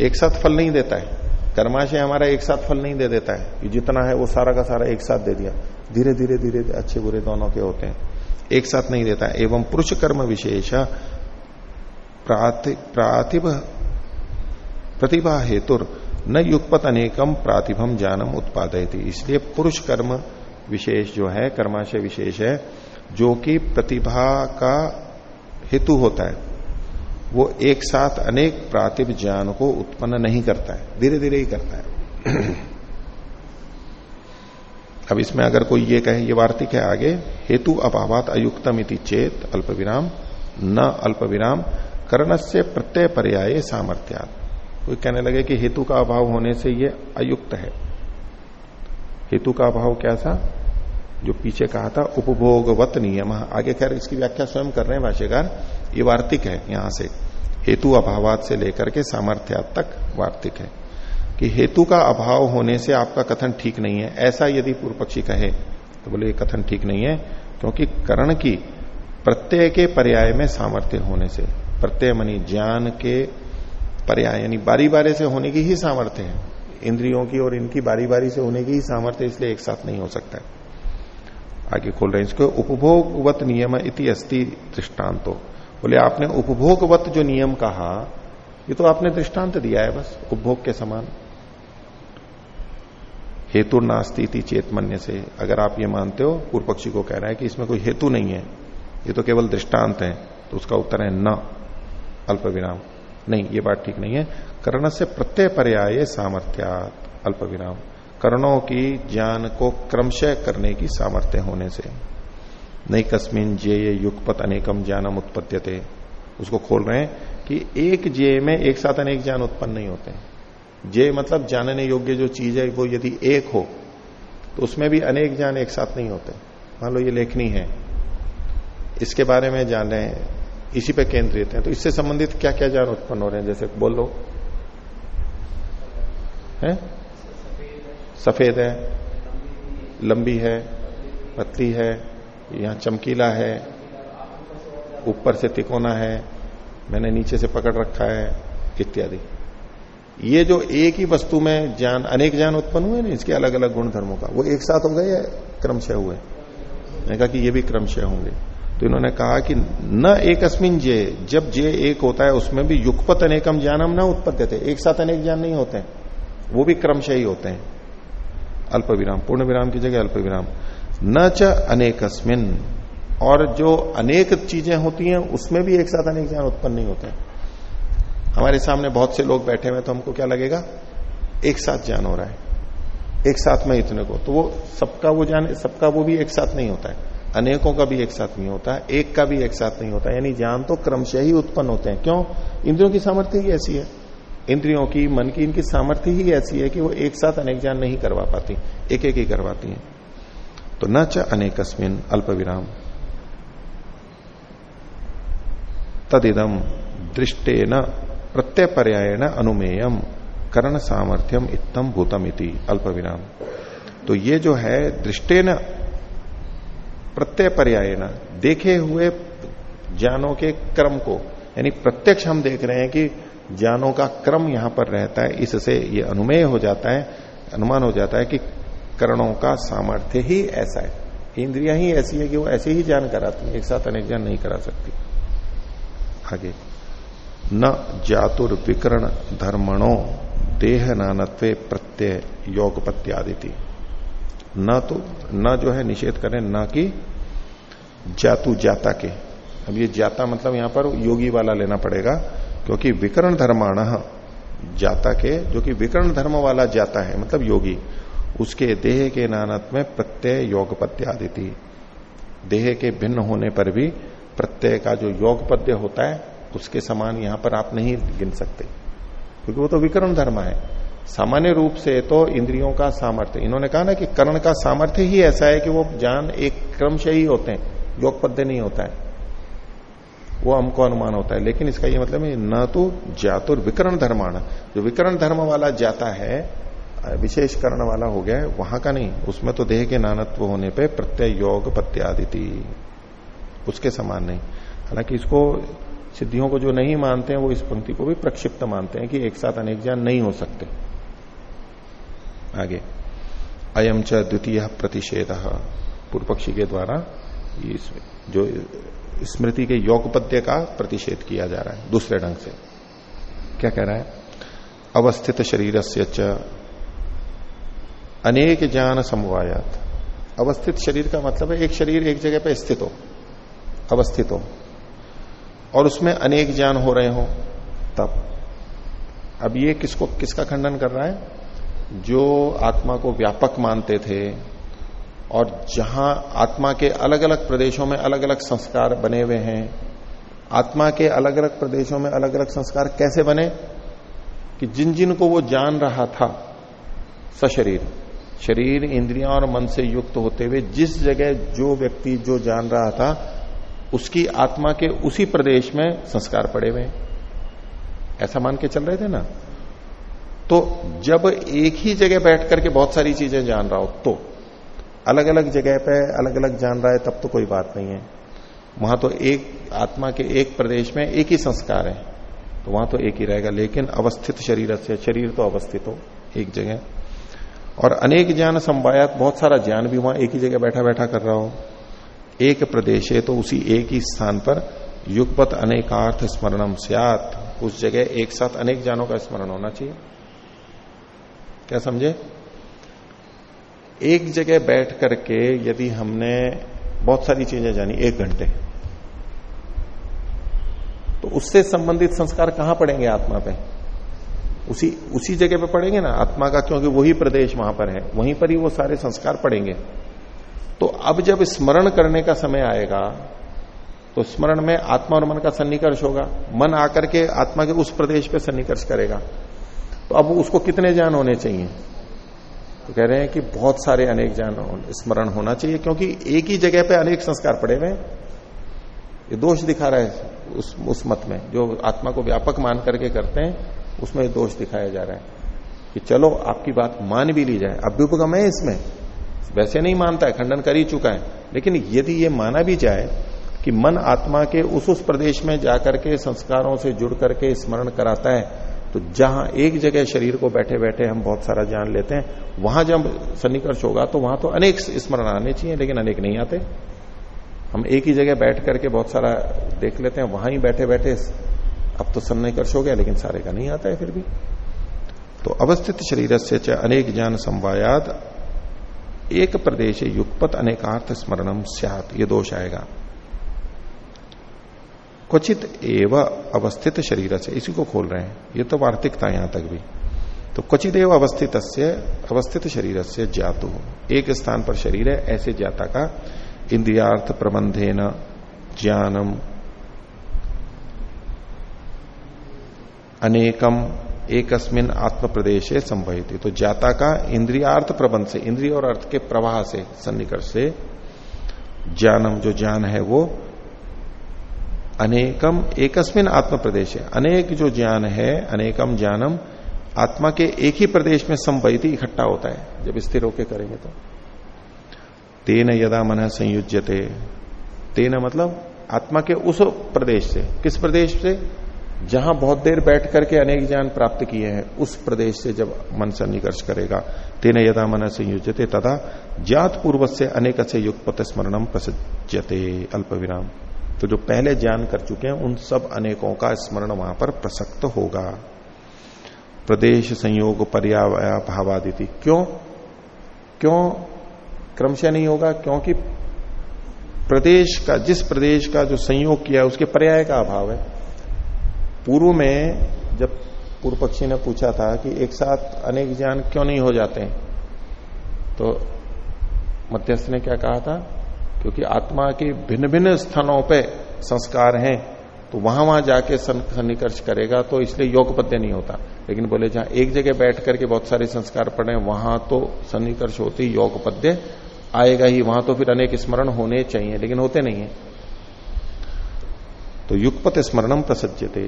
एक साथ फल नहीं देता है। कर्माशय हमारा एक साथ फल नहीं दे देता है। कि जितना है वो सारा का सारा एक साथ दे दिया। धीरे धीरे धीरे अच्छे बुरे दोनों के होते हैं। एक साथ नहीं देता है। एवं पुरुष कर्म विशेष प्रातिभ, प्रतिभा हेतु न युगपत अनेकम प्रातिभम ज्ञानम उत्पादयती। इसलिए पुरुष कर्म विशेष जो है, कर्माशय विशेष है, जो कि प्रतिभा का हेतु होता है। वो एक साथ अनेक प्रातिभ ज्ञान को उत्पन्न नहीं करता है। धीरे धीरे ही करता है। (clears throat) अब इसमें अगर कोई ये कहे, ये वार्तिक है आगे, हेतु अभावात अयुक्तम इति चेत अल्प विराम न अल्प विराम कर्ण से प्रत्यय पर्याय सामर्थ्या कोई कहने लगे कि हेतु का अभाव होने से ये अयुक्त है। हेतु का अभाव क्या था? जो पीछे कहा था, उपभोगवत नियम। आगे खैर इसकी व्याख्या स्वयं कर रहे हैं भाष्यकार। ये वार्तिक है, यहाँ से। हेतु अभावात से लेकर के सामर्थ्या तक वार्तिक है। कि हेतु का अभाव होने से आपका कथन ठीक नहीं है, ऐसा यदि पूर्व पक्षी कहे तो बोले कथन ठीक नहीं है, क्योंकि करण की प्रत्यय के पर्याय में सामर्थ्य होने से, प्रत्यय मनी ज्ञान के पर्याय, यानी बारी बारी से होने की ही सामर्थ्य है। इंद्रियों की और इनकी बारी बारी से होने की ही सामर्थ्य इसलिए एक साथ नहीं हो सकता है। आगे खोल रहे हैं इसको, उपभोगवत नियम इति अस्थि दृष्टान्तो बोले, आपने उपभोगवत जो नियम कहा, ये तो आपने दृष्टांत दिया है बस, उपभोग के समान। हेतु नास्ती थी चेतमन्य से। अगर आप ये मानते हो, पूर्व पक्षी को कह रहा है कि इसमें कोई हेतु नहीं है, ये तो केवल दृष्टांत है तो उसका उत्तर है न, अल्प विराम। नहीं, ये बात ठीक नहीं है। कर्ण से प्रत्यय पर्याय सामर्थ्यात, अल्प विराम। कर्णों की ज्ञान को क्रमशः करने की सामर्थ्य होने से। नहीं कस्मिन जे ये युगपत अनेकम ज्ञानम उत्पत्त्यते उसको खोल रहे हैं कि एक जे में एक साथ अनेक ज्ञान उत्पन्न नहीं होते। हैं जे मतलब जानने योग्य जो चीज़ है, वो यदि एक हो तो उसमें भी अनेक ज्ञान एक साथ नहीं होते। मान लो ये लेखनी है। इसके बारे में जान रहे हैं। इसी पे केंद्रित है। तो इससे संबंधित क्या क्या ज्ञान उत्पन्न हो रहे हैं? जैसे बोलो है? सफ़ेद है। लंबी है। पतली है। यहाँ चमकीला है, ऊपर से तिकोना है, मैंने नीचे से पकड़ रखा है, इत्यादि। ये जो एक ही वस्तु में ज्ञान, अनेक ज्ञान उत्पन्न हुए ना इसके अलग अलग गुण धर्मों का? वो एक साथ हो गए या क्रमशः हुए? मैंने कहा कि ये भी क्रमशः होंगे। तो इन्होंने कहा कि न एक अस्मिन जे, जब जे एक होता है, उसमें भी युगपत अनेकम ज्ञानम न उत्पत्त थे एक साथ अनेक ज्ञान नहीं होते वो भी क्रमशः ही होते हैं। अल्प विराम, पूर्ण विराम की जगह अल्प विराम। न च अनेकस्मिन। और जो अनेक चीज़ें होती हैं, उसमें भी एक साथ अनेक ज्ञान उत्पन्न नहीं होते। हमारे सामने बहुत से लोग बैठे हुए तो हमको क्या लगेगा? एक साथ ज्ञान हो रहा है। एक साथ में इतने को। तो वो सबका वो ज्ञान, सबका वो भी एक साथ नहीं होता है। अनेकों का भी एक साथ नहीं होता एक का भी एक साथ नहीं होता यानी ज्ञान तो क्रमशः ही उत्पन्न होते हैं। क्यों? इंद्रियों की सामर्थ्य ही ऐसी है। इंद्रियों की, मन की, इनकी सामर्थ्य ही ऐसी है कि वो एक साथ अनेक ज्ञान नहीं करवा पाती एक एक ही करवाती है। तो न च अनेकस्मिन अल्प विराम तदिदम दृष्टे न प्रत्यय पर्यायण अनुमेयम करण सामर्थ्यम इतम भूतम इति अल्प विराम तो ये जो है दृष्टे न प्रत्यय पर्याय न देखे हुए ज्ञानों के क्रम को, यानी प्रत्यक्ष हम देख रहे हैं कि ज्ञानों का क्रम यहाँ पर रहता है, इससे ये अनुमेय हो जाता है, अनुमान हो जाता है कि करणों का सामर्थ्य ही ऐसा है। इंद्रिया ही ऐसी है कि वो ऐसे ही ज्ञान कराती है, एक साथ अनेक ज्ञान नहीं करा सकती। आगे, न जातुर विकरण धर्मणों देह नानत्व प्रत्यय योग पत्यादिति न तो न जो है निषेध करें, न कि जातु जाता के। अब ये जाता मतलब यहाँ पर योगी वाला लेना पड़ेगा, क्योंकि विकरण धर्माण जाता के, जो कि विकरण धर्म वाला जाता है मतलब योगी। उसके देह के नानत में प्रत्यय योग आदिति देह के भिन्न होने पर भी प्रत्यय का जो योग पद्य होता है, उसके समान यहाँ पर आप नहीं गिन सकते। क्योंकि वो तो विकरण धर्म है। सामान्य रूप से तो इंद्रियों का सामर्थ्य, इन्होंने कहा ना कि कर्ण का सामर्थ्य ही ऐसा है कि वो ज्ञान एक क्रम से ही होते हैं योग पद्य नहीं होता है। वो हमको अनुमान होता है। लेकिन इसका ये मतलब है, न तो जातुर विकरण धर्माण। जो विकरण धर्म वाला जाता है विशेष कर्ण वाला हो गया है, वहाँ का नहीं। उसमें तो देह के नानत्व होने पे प्रत्यय योग पत्यादिति उसके समान नहीं। हालाँकि इसको सिद्धियों को जो नहीं मानते हैं, वो इस पंक्ति को भी प्रक्षिप्त मानते हैं कि एक साथ अनेक ज्ञान नहीं हो सकते। आगे। अयम च द्वितीय प्रतिषेध पूर्व पक्षी के द्वारा जो स्मृति के योग पद्य का प्रतिषेध किया जा रहा है, दूसरे ढंग से। क्या कह रहा है? अवस्थित शरीर से अनेक ज्ञान समवायात। अवस्थित शरीर का मतलब है एक शरीर एक जगह पर स्थित हो, अवस्थित हो। और उसमें अनेक ज्ञान हो रहे हो, तब। अब ये किसको, किसका खंडन कर रहा है? जो आत्मा को व्यापक मानते थे और जहाँ आत्मा के अलग अलग प्रदेशों में अलग अलग संस्कार बने हुए हैं, आत्मा के अलग अलग प्रदेशों में अलग अलग संस्कार कैसे बने? कि जिन जिन को वो जान रहा था, सशरीर। शरीर, इंद्रियाँ और मन से युक्त होते हुए जिस जगह जो व्यक्ति, जो जान रहा था, उसकी आत्मा के उसी प्रदेश में संस्कार पड़े हुए ऐसा मान के चल रहे थे ना? तो जब एक ही जगह बैठ करके बहुत सारी चीज़ें जान रहा हो तो अलग अलग जगह पे अलग अलग जान रहा है, तब तो कोई बात नहीं है। वहाँ तो एक आत्मा के एक प्रदेश में एक ही संस्कार है। तो वहाँ तो एक ही रहेगा, लेकिन अवस्थित शरीर से, शरीर तो अवस्थित हो, एक जगह। और अनेक ज्ञान संवायात, बहुत सारा ज्ञान भी वहाँ एक ही जगह बैठा बैठा कर रहा हो। एक प्रदेश है तो उसी एक ही स्थान पर युगपत अनेकार्थ स्मरणम सियात। उस जगह एक साथ अनेक ज्ञानों का स्मरण होना चाहिए। क्या समझे? एक जगह बैठ करके यदि हमने बहुत सारी चीज़ें जानी, एक घंटे। तो उससे संबंधित संस्कार कहाँ पड़ेंगे आत्मा पे? उसी उसी जगह पे पड़ेंगे ना, आत्मा का, क्योंकि वही प्रदेश वहाँ पर है, वहीं पर ही वो सारे संस्कार पड़ेंगे। तो अब जब स्मरण करने का समय आएगा तो स्मरण में आत्मा और मन का सन्निकर्ष होगा। मन आकर के आत्मा के उस प्रदेश पे सन्निकर्ष करेगा। तो अब उसको कितने ज्ञान होने चाहिए? तो कह रहे हैं कि बहुत सारे अनेक ज्ञान स्मरण होना चाहिए, क्योंकि एक ही जगह पे अनेक संस्कार पड़े हुए ये दोष दिखा रहा है उस उस मत में, जो आत्मा को व्यापक मान करके करते हैं। उसमें दोष दिखाया जा रहा है कि चलो, आपकी बात मान भी ली जाए। अभ्युपगम है इसमें। वैसे नहीं मानता है, खंडन कर ही चुका है। लेकिन यदि ये माना भी जाए कि मन आत्मा के उस उस प्रदेश में जाकर के संस्कारों से जुड़ करके स्मरण कराता है तो जहाँ एक जगह शरीर को बैठे बैठे हम बहुत सारा जान लेते हैं, वहाँ जब सन्निकर्ष होगा तो वहाँ तो अनेक स्मरण आने चाहिए, लेकिन अनेक नहीं आते। हम एक ही जगह बैठ करके बहुत सारा देख लेते हैं, वहाँ ही बैठे बैठे अब तो सन्निकर्ष हो गया, लेकिन सारे का नहीं आता है फिर भी। तो अवस्थित शरीर से अनेक ज्ञान संवायाद एक प्रदेश युगपत अनेकार्थ स्मरणम सियात, ये दोष आएगा। क्वचित एव अवस्थित शरीर से इसी को खोल रहे हैं। ये तो वार्तिकता यहाँ तक भी। तो क्वचित एव अवस्थित अवस्थित शरीर से ज्ञातु। एक स्थान पर शरीर है, ऐसे जाता का, इंद्रियार्थ प्रबंधे न ज्ञानम अनेकम एकस्मिन आत्म प्रदेश संवहित तो जाता का इंद्रियार्थ प्रबंध से, इंद्रिय और अर्थ के प्रवाह से, सन्निकर्ष से ज्ञानम जो ज्ञान है वो अनेकम एकस्मिन आत्म प्रदेश है अनेक जो ज्ञान है अनेकम ज्ञानम आत्मा के एक ही प्रदेश में संवहित इकट्ठा होता है। जब स्थिर होकर करेंगे तो। तेन यदा मन संयुज्यते। तेन मतलब आत्मा के उस प्रदेश से, किस प्रदेश से? जहाँ बहुत देर बैठ करके अनेक ज्ञान प्राप्त किए हैं, उस प्रदेश से जब मन सन्निकर्ष करेगा, तेन यदा मन संयुजते तथा ज्ञात पूर्व से अनेक से युगपत स्मरणम प्रसजते अल्प विराम तो जो पहले ज्ञान कर चुके हैं, उन सब अनेकों का स्मरण वहाँ पर प्रसक्त होगा। प्रदेश संयोग पर्यावय भावादिति क्यों? क्यों क्रमशः नहीं होगा? क्योंकि प्रदेश का, जिस प्रदेश का जो संयोग किया है, उसके पर्याय का अभाव है। पूर्व में जब पूर्व पक्षी ने पूछा था कि एक साथ अनेक ज्ञान क्यों नहीं हो जाते हैं? तो मध्यस्थ ने क्या कहा था क्योंकि आत्मा के भिन्न भिन्न स्थानों पे संस्कार हैं तो वहाँ वहाँ जाके सन्निकर्ष करेगा तो इसलिए योग पद्य नहीं होता लेकिन बोले, जहाँ एक जगह बैठ करके बहुत सारे संस्कार पड़े वहाँ तो सन्निकर्ष होती योग पद्य आएगा ही, वहाँ तो फिर अनेक स्मरण होने चाहिए, लेकिन होते नहीं है तो युगपत स्मरणम प्रसज्जते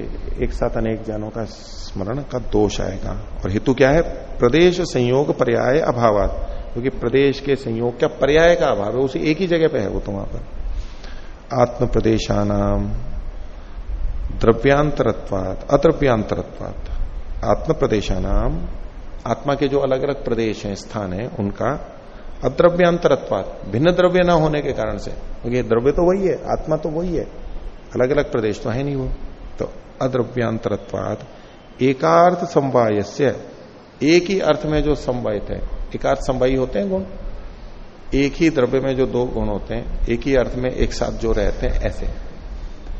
एक साथ अनेक ज्ञानों का स्मरण का दोष आएगा। और हेतु क्या है? प्रदेश संयोग पर्याय अभाव क्योंकि प्रदेश के संयोग क्या पर्याय का अभाव है, उसी एक ही जगह पे है वो तो वहाँ पर। आत्म प्रदेशानाम द्रव्यांतरत्वात अद्रव्यांतरत्वात आत्म प्रदेशानाम आत्मा के जो अलग अलग प्रदेश हैं, स्थान है, उनका अद्रव्यांतरत्वात। भिन्न द्रव्य ना होने के कारण से। क्योंकि द्रव्य तो वही है, आत्मा तो वही है। अलग अलग प्रदेश तो है नहीं वो। तो अद्रव्यांतरत्वाद एकार्थ समवाय एक ही अर्थ में जो समवायित है, एकार्थ समवायी होते हैं गुण। एक ही द्रव्य में जो दो गुण होते हैं, एक ही अर्थ में एक साथ जो रहते हैं, ऐसे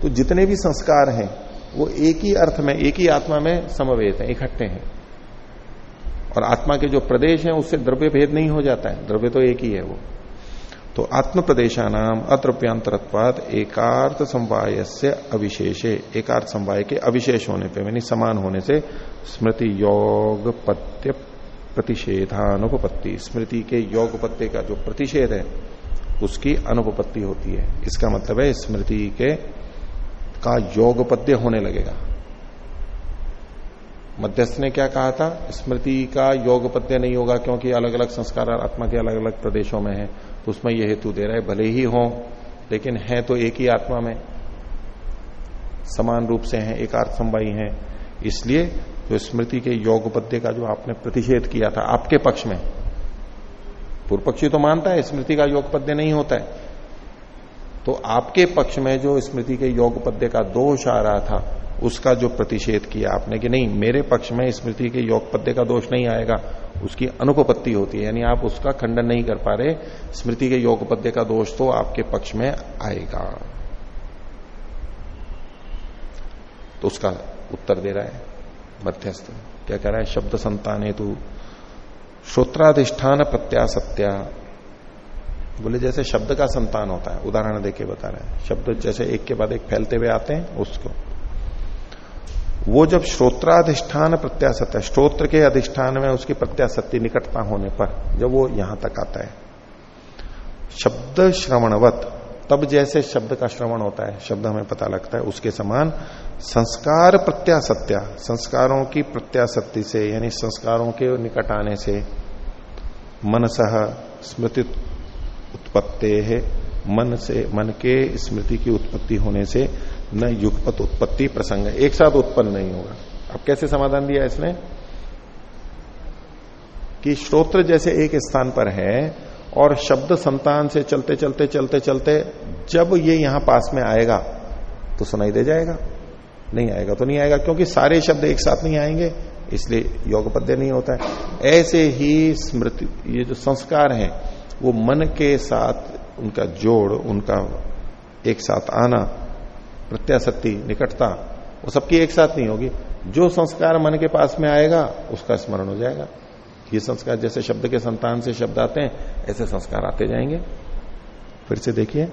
तो जितने भी संस्कार हैं, वो एक ही अर्थ में, एक ही आत्मा में समवेत है, इकट्ठे हैं। और आत्मा के जो प्रदेश हैं, उससे द्रव्य भेद नहीं हो जाता है। द्रव्य तो एक ही है वो। तो आत्म प्रदेशानाम अद्रव्यांतरत्वाद एकार्थ समवाय से अविशेषे एकार्थ समवाय के अविशेष होने पे, यानी समान होने से स्मृति योग पत्य प्रतिषेधानुपत्ति स्मृति के योग पत्य का जो प्रतिषेध है, उसकी अनुपत्ति होती है। इसका मतलब है स्मृति के, का योग पद्य होने लगेगा। मध्यस्थ ने क्या कहा था? स्मृति का योग पद्य नहीं होगा क्योंकि अलग अलग संस्कार आत्मा के अलग अलग प्रदेशों में है तो उसमें यह हेतु दे रहा है, भले ही हो, लेकिन है तो एक ही आत्मा में। समान रूप से है, एक अर्थ संवाई है। इसलिए जो स्मृति के योग पद्य का जो आपने प्रतिषेध किया था आपके पक्ष में पूर्व पक्षी तो मानता है, स्मृति का योग पद्य नहीं होता है। तो आपके पक्ष में जो स्मृति के योग पद्य का दोष आ रहा था उसका जो प्रतिषेध किया आपने कि नहीं, मेरे पक्ष में स्मृति के योग पद्य का दोष नहीं आएगा, उसकी अनुपपत्ति होती है, यानी आप उसका खंडन नहीं कर पा रहे, स्मृति के योग पद्य का दोष तो आपके पक्ष में आएगा। तो उसका उत्तर दे रहा है, मध्यस्थ, क्या कह रहा है? शब्द संतान हेतु श्रोत्राधिष्ठान प्रत्यासत्या। बोले, जैसे शब्द का संतान होता है, उदाहरण देके बता रहे हैं। शब्द जैसे एक के बाद एक फैलते हुए आते हैं, उसको वो जब श्रोत्राधिष्ठान प्रत्याशत श्रोत्र के अधिष्ठान में उसकी प्रत्याशक्ति निकटता होने पर, जब वो यहाँ तक आता है। शब्द श्रवणवत, तब जैसे शब्द का श्रवण होता है, शब्द हमें पता लगता है, उसके समान संस्कार प्रत्यासत्या, संस्कारों की प्रत्याशक्ति से, यानी संस्कारों के निकट आने से मनसह स्मृति उत्पत्ति है मन से, मन के स्मृति की उत्पत्ति होने से न युगपत उत्पत्ति प्रसंग एक साथ उत्पन्न नहीं होगा। अब कैसे समाधान दिया इसने? कि श्रोत्र जैसे एक स्थान पर है और शब्द संतान से चलते चलते चलते चलते जब ये यहाँ पास में आएगा तो सुनाई दे जाएगा। नहीं आएगा तो नहीं आएगा, क्योंकि सारे शब्द एक साथ नहीं आएँगे, इसलिए योग पद्य नहीं होता है। ऐसे ही स्मृति, ये जो संस्कार है, वो मन के साथ उनका जोड़, उनका एक साथ आना प्रत्याशक्ति निकटता, वो सबकी एक साथ नहीं होगी। जो संस्कार मन के पास में आएगा, उसका स्मरण हो जाएगा। ये संस्कार जैसे शब्द के संतान से शब्द आते हैं, ऐसे संस्कार आते जाएँगे। फिर से देखिए।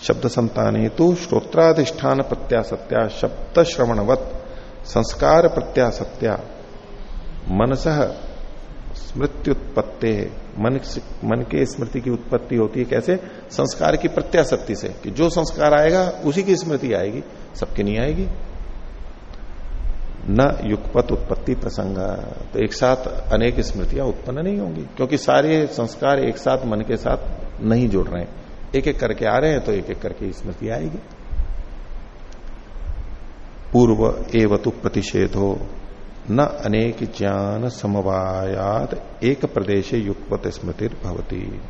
शब्द संतान हेतु श्रोत्राधिष्ठान प्रत्यासत्या, शब्द श्रवणवत, संस्कार प्रत्यासत्या। मनस स्मृत्युत्पत्ति मन मन के स्मृति की उत्पत्ति होती है कैसे? संस्कार की प्रत्याशक्ति से कि जो संस्कार आएगा, उसी की स्मृति आएगी, सबकी नहीं आएगी। न युगपत उत्पत्ति प्रसंग। तो एक साथ अनेक स्मृतियाँ उत्पन्न नहीं होंगी, क्योंकि सारे संस्कार एक साथ मन के साथ नहीं जुड़ रहे हैं। एक एक करके आ रहे हैं तो एक एक करके स्मृति आएगी। पूर्व एवतु प्रतिषेध। हो न अनेक ज्ञान समवायात एक प्रदेश युगपत स्मृति भवती।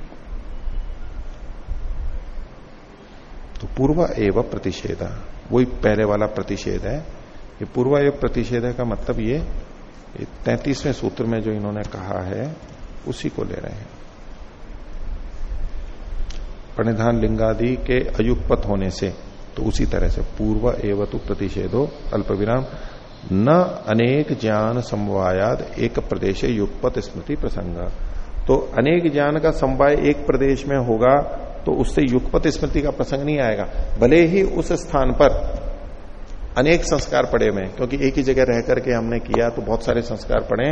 तो पूर्व एवं प्रतिषेध। वही पहले वाला प्रतिषेध है। ये पूर्व एवं प्रतिषेध का मतलब ये तैतीसवें सूत्र में जो इन्होंने कहा है, उसी को ले रहे हैं। प्रणिधान लिंगादि के अयुगपत होने से तो उसी तरह से पूर्व एवं प्रतिषेधो अल्प विराम न अनेक ज्ञान समवायाद एक प्रदेश युगपत स्मृति प्रसंग। तो अनेक ज्ञान का समवाय एक प्रदेश में होगा तो उससे युगपत स्मृति का प्रसंग नहीं आएगा। भले ही उस स्थान पर अनेक संस्कार पड़े हुए क्योंकि एक ही जगह रह करके हमने किया तो बहुत सारे संस्कार पड़े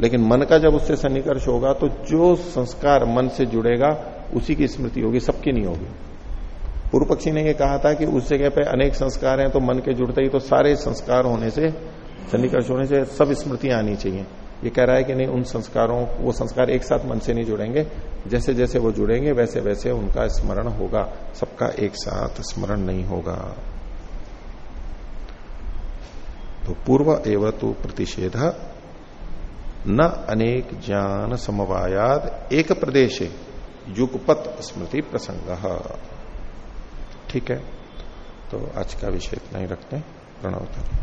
लेकिन मन का जब उससे सन्निकर्ष होगा तो जो संस्कार मन से जुड़ेगा, उसी की स्मृति होगी, सबकी नहीं होगी। पूर्व पक्षी ने यह कहा था कि उस जगह पे अनेक संस्कार हैं तो मन के जुड़ते ही तो सारे संस्कार होने से सन्निकर्ष होने से सब स्मृतियाँ आनी चाहिए। ये कह रहा है कि नहीं, उन संस्कारों, वो संस्कार एक साथ मन से नहीं जुड़ेंगे। जैसे जैसे वो जुड़ेंगे, वैसे वैसे उनका स्मरण होगा। सबका एक साथ स्मरण नहीं होगा। तो पूर्व एवं तो प्रतिषेध, न अनेक ज्ञान समवायाद, एक प्रदेश युगपत स्मृति प्रसंग। ठीक है। तो आज का विषय इतना ही रखते हैं। प्रणव सभी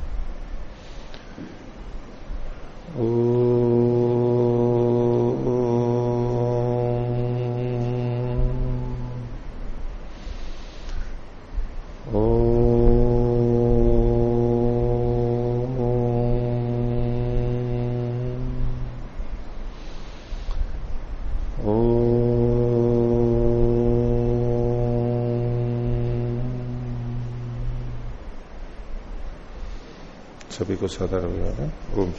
को सदर ओम